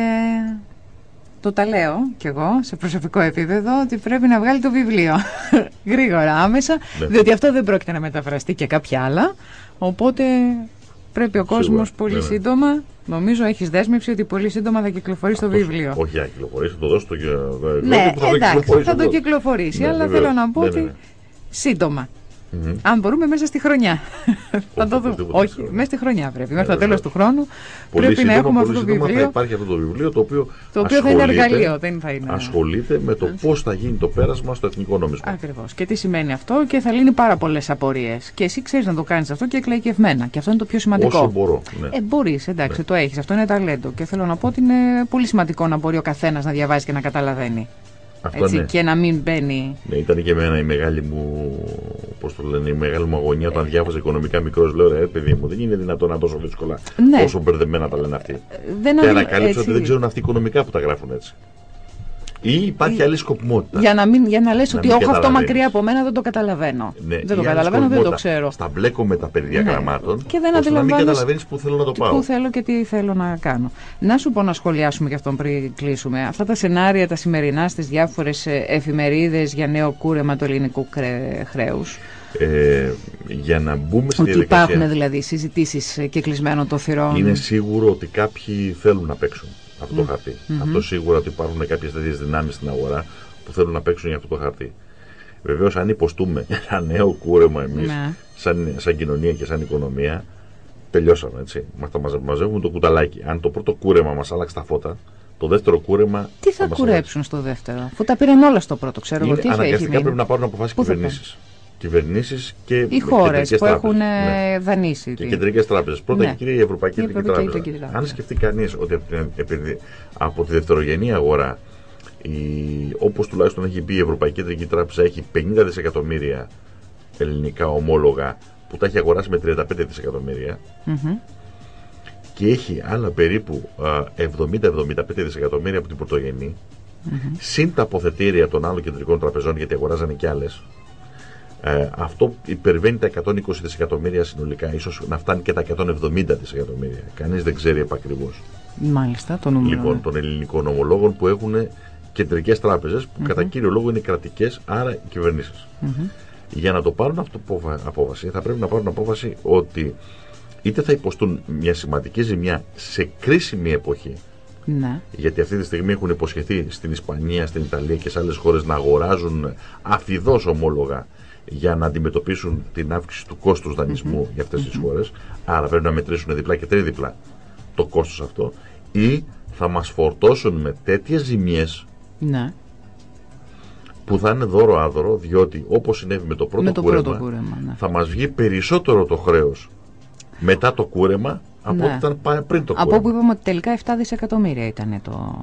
το τα λέω κι εγώ σε προσωπικό επίπεδο ότι πρέπει να βγάλει το βιβλίο γρήγορα, άμεσα, Ναι. διότι αυτό δεν πρόκειται να μεταφραστεί και κάποια άλλα, οπότε πρέπει ο κόσμος Σίγουρα, πολύ ναι, ναι. σύντομα, νομίζω έχεις δέσμευση ότι πολύ σύντομα θα κυκλοφορήσει το αυτός- βιβλίο. Όχι, να κυκλοφορήσει, θα το δώσω στο Ναι, που θα το εντάξει, κυκλοφορήσει θα το αυτό. κυκλοφορήσει, Ναι, αλλά βεβαίως. θέλω να πω Ναι, ότι ναι, ναι. σύντομα. Αν μπορούμε μέσα στη χρονιά. θα το δούμε. Όχι, μέσα στη χρονιά πρέπει. Μέχρι το τέλος του χρόνου πολύ πρέπει σύντομα, να έχουμε πολύ αυτό το σύντομα βιβλίο. θα υπάρχει αυτό το βιβλίο το οποίο, Το οποίο θα είναι ασχολείται- εργαλείο, δεν θα είναι. ασχολείται με το πώς θα γίνει το πέρασμα στο εθνικό νόμισμα. Ακριβώς. Και τι σημαίνει αυτό και θα λύνει πάρα πολλές απορίες. Και εσύ ξέρεις να το κάνεις αυτό και εκλαϊκευμένα. Και αυτό είναι το πιο σημαντικό. Όσο μπορώ. Ναι. Ε, μπορείς, εντάξει, το έχεις. Αυτό είναι ταλέντο. Και θέλω να πω ότι είναι πολύ σημαντικό να μπορεί ο καθένας να διαβάζει και να καταλαβαίνει. Αυτό Έτσι, ναι. Και να μην μπαίνει. Ναι, ήταν και εμένα η μεγάλη μου, πώς το λένε, η μεγάλη μου αγωνία όταν διάβαζα οικονομικά μικρός, λέω ρε παιδί μου, δεν είναι δυνατόν να τόσο δύσκολα, Ναι. όσο μπερδεμένα τα λένε αυτοί. Δεν και αδει- ανακάλυψα έτσι. ότι δεν ξέρουν αυτοί οικονομικά που τα γράφουν έτσι. Ή υπάρχει Ή- άλλη σκοπιμότητα. Για να, μην, για να λες Να ότι μην όχι αυτό καταλαβαίνεις. μακριά από μένα δεν το καταλαβαίνω. Ναι, δεν το ή άλλη καταλαβαίνω, δεν το σκοπιμότητα. ξέρω. Στα μπλέκω με τα παιδιά Ναι. γραμμάτων, Και δεν ώστε να μην αντιλαμβάνεσαι καταλαβαίνεις πού θέλω να το πάω. Πού θέλω και τι θέλω να κάνω. Να σου πω να σχολιάσουμε και αυτόν πριν κλείσουμε. Αυτά τα σενάρια τα σημερινά στις διάφορες ε, εφημερίδες για νέο κούρεμα του ελληνικού χρέους. Ε, για να μπούμε στη Ότι διαδικασία, υπάρχουν δηλαδή συζητήσεις ε, και κλεισμένων των θυρών. είναι σίγουρο ότι κάποιοι θέλουν να παίξουν αυτό το χαρτί. Αυτό σίγουρα ότι υπάρχουν κάποιες τέτοιες δυνάμεις στην αγορά που θέλουν να παίξουν για αυτό το χαρτί. Βεβαίως, αν υποστούμε ένα νέο κούρεμα εμείς, Ναι. σαν, σαν κοινωνία και σαν οικονομία, τελειώσαμε έτσι. Μας τα μαζε- μαζεύουμε το κουταλάκι. Αν το πρώτο κούρεμα μας άλλαξε τα φώτα, το δεύτερο κούρεμα. Τι θα μας κουρέψουν στο δεύτερο, αφού τα πήραν όλα στο πρώτο, ξέρω εγώ. Είναι, Τι θα έχει αναγκαστικά μείνει. πρέπει να πάρουν αποφάσεις Πού θα κυβερνήσεις. Κυβερνήσεις και Οι χώρες κεντρικές που τράπεζες. έχουν Ναι. ε, δανείσει. Και τι. κεντρικές τράπεζες. Πρώτα Ναι. και κύριε η Ευρωπαϊκή Η Κεντρική Ευρωπαϊκή Τράπεζα. Κεντρική Τράπεζα. Αν σκεφτεί κανείς ότι από την, επειδή- από τη δευτερογενή αγορά, όπως τουλάχιστον έχει πει η Ευρωπαϊκή Κεντρική Τράπεζα, έχει 50 δισεκατομμύρια ελληνικά ομόλογα που τα έχει αγοράσει με 35 δισεκατομμύρια Μμμ. και έχει άλλα περίπου α, 70-75 δισεκατομμύρια από την πρωτογενή, συν τα αποθετήρια των άλλων κεντρικών τραπεζών, γιατί αγοράζανε κι άλλες. Ε, αυτό υπερβαίνει τα 120 δισεκατομμύρια συνολικά, ίσως να φτάνει και τα 170 δισεκατομμύρια. Κανείς δεν ξέρει επακριβώς. Μάλιστα, το νούμερο. Λοιπόν, ναι. των ελληνικών ομολόγων που έχουν κεντρικές τράπεζες, που κατά κύριο λόγο είναι κρατικές, άρα οι κυβερνήσεις. Μμμ. Για να το πάρουν αυτό απόφα- απόφαση, θα πρέπει να πάρουν απόφαση ότι είτε θα υποστούν μια σημαντική ζημιά σε κρίσιμη εποχή, Ναι. γιατί αυτή τη στιγμή έχουν υποσχεθεί στην Ισπανία, στην Ιταλία και σε άλλες χώρες να αγοράζουν αφιδώς ομόλογα για να αντιμετωπίσουν την αύξηση του κόστους δανεισμού για αυτές τις χώρες. Άρα πρέπει να μετρήσουν διπλά και τρίδιπλα το κόστος αυτό. Ή θα μας φορτώσουν με τέτοιες ζημιές ναι. που θα είναι δώρο άδωρο, διότι όπως συνέβη με το πρώτο Με το κούρεμα, πρώτο κούρεμα. Ναι. θα μας βγει περισσότερο το χρέος μετά το κούρεμα από Ναι. ό,τι ήταν πα- πριν το Από κούρεμα. όπου είπαμε ότι τελικά 7 δισεκατομμύρια ήταν το.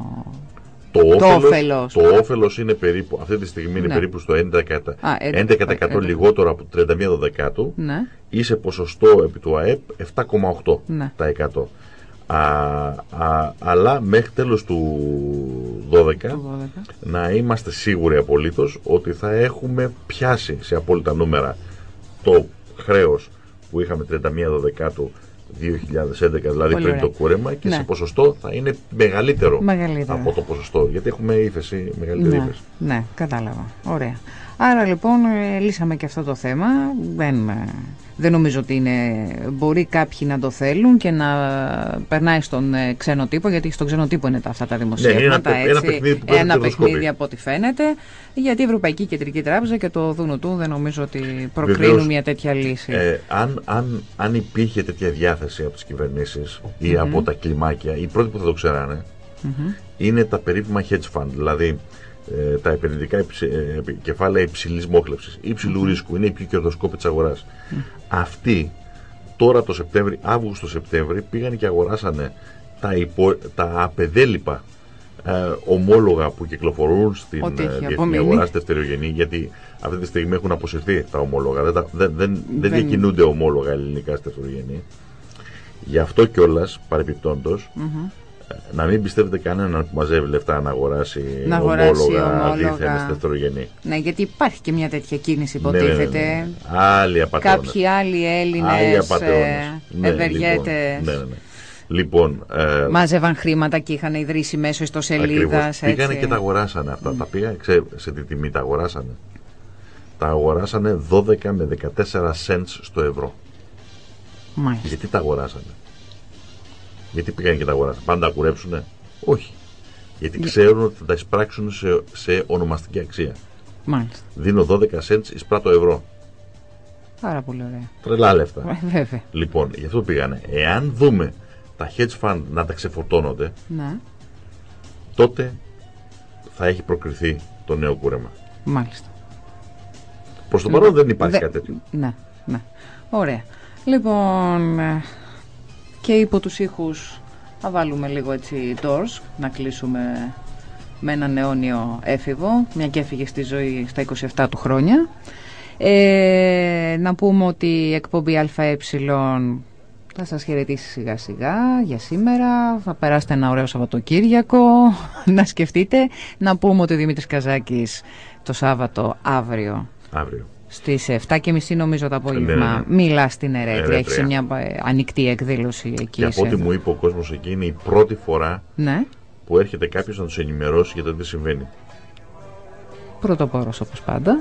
Το, Το όφελος, όφελος. το όφελος είναι περίπου, αυτή τη στιγμή είναι Ναι. περίπου στο 11%, Α, ε, 11% ε, λιγότερο από το 31 δεκάτου Ναι. ή σε ποσοστό επί του ΑΕΠ 7,8%. Ναι. Τα 100. Α, α, αλλά μέχρι τέλος του 12 Το 12. να είμαστε σίγουροι απολύτως ότι θα έχουμε πιάσει σε απόλυτα νούμερα το χρέος που είχαμε 31 δεκάτου 2011, δηλαδή Πολύ πριν ωραία. το κούρεμα και Ναι. σε ποσοστό θα είναι μεγαλύτερο, Μεγαλύτερο. από το ποσοστό. Γιατί έχουμε ύφεση, μεγαλύτερη Ναι, ύφεση. ναι, κατάλαβα. Ωραία. Άρα λοιπόν ε, λύσαμε και αυτό το θέμα. Δεν, ε, δεν νομίζω ότι είναι, μπορεί κάποιοι να το θέλουν και να περνάει στον ε, ξένο τύπο, γιατί στον ξένο τύπο είναι τα, αυτά τα δημοσιεύματα. Ναι, είναι ένα έτσι, παι- ένα παιχνίδι που παίζει ένα κερδοσκόπη. παιχνίδι από ό,τι φαίνεται. Γιατί η Ευρωπαϊκή Κεντρική Τράπεζα και το Δούνου του δεν νομίζω ότι προκρίνουν Βεβαίως, μια τέτοια λύση. Ε, αν, αν, αν υπήρχε τέτοια διάθεση από τις κυβερνήσεις ή από τα κλιμάκια, οι πρώτοι που θα το ξέρανε Μμμ. είναι τα περίφημα hedge fund, δηλαδή ε, τα επενδυτικά υψη- ε, επι- κεφάλαια υψηλής μόχλευσης, υψηλού ρίσκου, είναι οι πιο κερδοσκόποι της αγοράς. Αυτοί τώρα το Σεπτέμβρη, Αύγουστο-Σεπτέμβρη πήγαν και αγοράσανε τα, υπο, τα απεδέλυπα ε, ομόλογα που κυκλοφορούν στην Ό,τι ε, έχει διεθνή απομείνει. αγορά στη δευτερογενή, γιατί αυτή τη στιγμή έχουν αποσυρθεί τα ομόλογα. Δεν, τα- δεν, δεν, δεν Δεν- διακινούνται ομόλογα ελληνικά στη δευτερογενή. Γι' αυτό κιόλας, παρεπιπτόντως, Μμμ. Να μην πιστεύετε κανέναν που μαζεύει λεφτά να αγοράσει, Να αγοράσει ομόλογα, ομόλογα. δίθεν στη δευτερογενή. Ναι, γιατί υπάρχει και μια τέτοια κίνηση, Ναι, ναι, ναι, υποτίθεται. ναι. Άλλοι απαταιώνες. Κάποιοι άλλοι Άλλοι Έλληνες απαταιώνες. ε, Ναι, ευεργέτες Λοιπόν, ναι, ναι, ναι. Λοιπόν, ε, μάζευαν χρήματα και είχαν ιδρύσει μέσω ιστοσελίδας. ακριβώς. Πήγανε και τα αγοράσανε αυτά. Τα πήγαν, ξέρετε σε τι τιμή τα αγοράσανε. Τα αγοράσανε 12 με 14 cents στο ευρώ. Μάλιστα. Γιατί τα αγοράσανε; Γιατί πήγαν και τα αγοράσανε. Πάντα τα κουρέψουνε. Όχι. Γιατί ξέρουν ότι θα τα εισπράξουν σε, σε ονομαστική αξία. Μάλιστα. Δίνω 12 cents εις πράτο ευρώ. Πάρα πολύ ωραία. Τρελά λεφτά. Ε, Βέβαια. Λοιπόν, γι' αυτό πήγανε. Εάν δούμε τα hedge fund να τα ξεφορτώνονται, Ναι, τότε θα έχει προκριθεί το νέο κούρεμα. μάλιστα. Προς το παρόν δεν υπάρχει Δε- κάτι τέτοιο. Ναι, ναι. Ωραία. Λοιπόν, ε, και υπό τους ήχους θα βάλουμε λίγο έτσι doors, να κλείσουμε με έναν αιώνιο έφηβο, μια και έφυγε στη ζωή στα 27 του χρόνια. Ε, να πούμε ότι η εκπομπή ΑΕ θα σας χαιρετήσει σιγά σιγά για σήμερα. Θα περάσετε ένα ωραίο Σαββατοκύριακο. να σκεφτείτε. Να πούμε ότι ο Δημήτρης Καζάκης το Σάββατο αύριο Αύριο. Στις 7.30 νομίζω το απόγευμα Ναι, ναι, ναι. μιλά στην Ερέτρια. Ερέτρια. Έχεις μια ε, ανοιχτή εκδήλωση εκεί. Και από ό,τι σε- μου είπε ο κόσμος εκεί είναι η πρώτη φορά Ναι, που έρχεται κάποιος να τους ενημερώσει για το τι συμβαίνει. πρωτοπόρος όπως πάντα.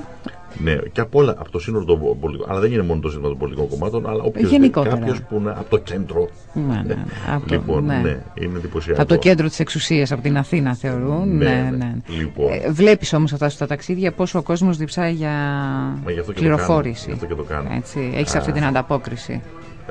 Ναι, και από όλα, από το σύνολο των πολιτικών. Αλλά δεν είναι μόνο το σύνολο των πολιτικών κομμάτων, αλλά όποιος Γενικότερα. κάποιος που είναι από το κέντρο. Ναι, ναι, ναι. Από το- λοιπόν, ναι. ναι. είναι εντυπωσιακό. Από το κέντρο της εξουσίας, από την Αθήνα θεωρούν. Ναι, Ναι, ναι. ναι. Λοιπόν. Ε, βλέπεις όμως αυτά στα ταξίδια πόσο ο κόσμος διψάει για Μα γι' αυτό και το πληροφόρηση. κάνω, γι' αυτό και το κάνω. Έτσι, έχεις Α. αυτή την ανταπόκριση.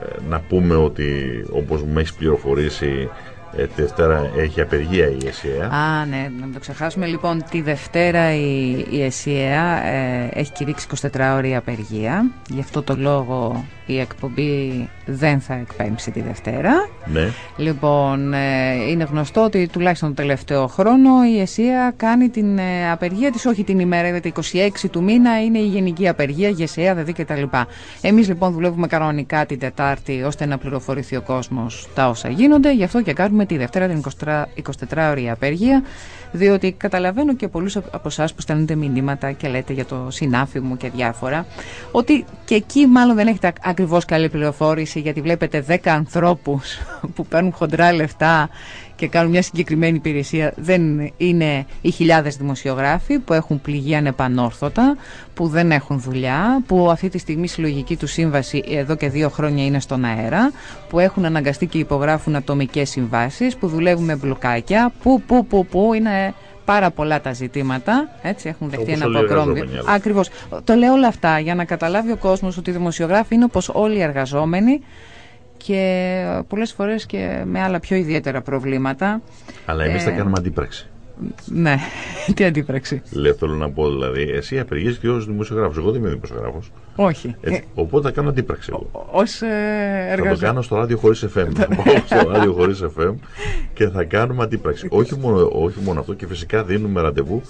Ε, να πούμε ότι όπως με έχεις πληροφορήσει ε, τη Δευτέρα έχει απεργία η ΕΣΥΑ. Α, ναι, να μην το ξεχάσουμε. Λοιπόν, τη Δευτέρα η, η ΕΣΥΑ ε, έχει κηρύξει 24 ώρη απεργία. Γι' αυτό το λόγο η εκπομπή δεν θα εκπέμψει τη Δευτέρα. Ναι, Λοιπόν, ε, είναι γνωστό ότι τουλάχιστον τον τελευταίο χρόνο η ΕΣΥΑ κάνει την ε, απεργία της, όχι την ημέρα, δηλαδή 26 του μήνα είναι η γενική απεργία, γεσαία, δηλαδή κτλ. Εμείς λοιπόν δουλεύουμε κανονικά την Τετάρτη ώστε να πληροφορηθεί ο κόσμος τα όσα γίνονται, γι' αυτό και κάνουμε τη Δευτέρα την 24 ώρη απεργία, διότι καταλαβαίνω και πολλούς από εσάς που στέλνετε μηνύματα και λέτε για το συνάφι μου και διάφορα, ότι και εκεί μάλλον δεν έχετε ακριβώς καλή πληροφόρηση, γιατί βλέπετε 10 ανθρώπους που παίρνουν χοντρά λεφτά και κάνουν μια συγκεκριμένη υπηρεσία. Δεν είναι οι χιλιάδες δημοσιογράφοι που έχουν πληγεί ανεπανόρθωτα, που δεν έχουν δουλειά, που αυτή τη στιγμή η συλλογική τους σύμβαση εδώ και δύο χρόνια είναι στον αέρα, που έχουν αναγκαστεί και υπογράφουν ατομικές συμβάσεις, που δουλεύουν με μπλοκάκια, που, που, που, που είναι πάρα πολλά τα ζητήματα, έτσι έχουν δεχτεί Όπως ένα όλοι οι αποκρόμδιο. εργαζόμενοι, άλλωστε. Ακριβώς. Το λέω όλα αυτά για να καταλάβει ο κόσμος ότι οι δημοσιογράφοι είναι όπως όλοι οι εργαζόμενοι και πολλές φορές και με άλλα πιο ιδιαίτερα προβλήματα. αλλά εμείς Ε, θα κάνουμε αντίπραξη. Ναι, τι αντίπραξη. Λέω, θέλω να πω δηλαδή, εσύ απεργείς και ως δημοσιογράφος. Εγώ δεν είμαι δημοσιογράφος. Όχι. Έτσι, οπότε θα κάνω αντίπραξη εγώ. Ως ε, Θα το εργαζόμενο. κάνω στο ράδιο χωρίς FM. Θα πάω στο ράδιο χωρίς FM και θα κάνουμε αντίπραξη. όχι, μόνο, όχι μόνο αυτό και φυσικά δίνουμε ραντεβού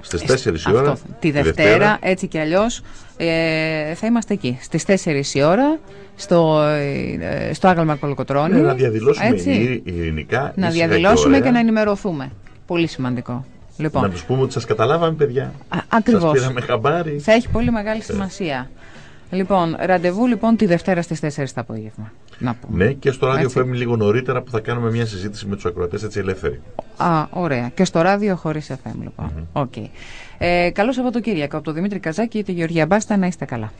στις 4 η ώρα. Αυτό, τη Δευτέρα, έτσι και αλλιώς ε, θα είμαστε εκεί στις 4 η ώρα στο, ε, στο Άγαλμα Κολοκοτρώνη Ναι, να διαδηλώσουμε έτσι. ειρη- ειρηνικά. να ήσυχα διαδηλώσουμε και, ωραία. να ενημερωθούμε πολύ σημαντικό λοιπόν, Να τους πούμε ότι σας καταλάβαμε, παιδιά. α, Σας ακριβώς πήραμε χαμπάρι. θα έχει πολύ μεγάλη σημασία λοιπόν, ραντεβού λοιπόν τη Δευτέρα στις 4 το απόγευμα να πούμε Ναι, και στο ράδιο Έτσι. FM λίγο νωρίτερα που θα κάνουμε μια συζήτηση με τους ακροατές έτσι ελεύθερη. Α, ωραία. Και στο ράδιο χωρίς FM, λοιπόν. Οκ. Ε, καλό Σαββατοκύριακο από τον Δημήτρη Καζάκη και τη Γεωργία Μπάστα. Να είστε καλά.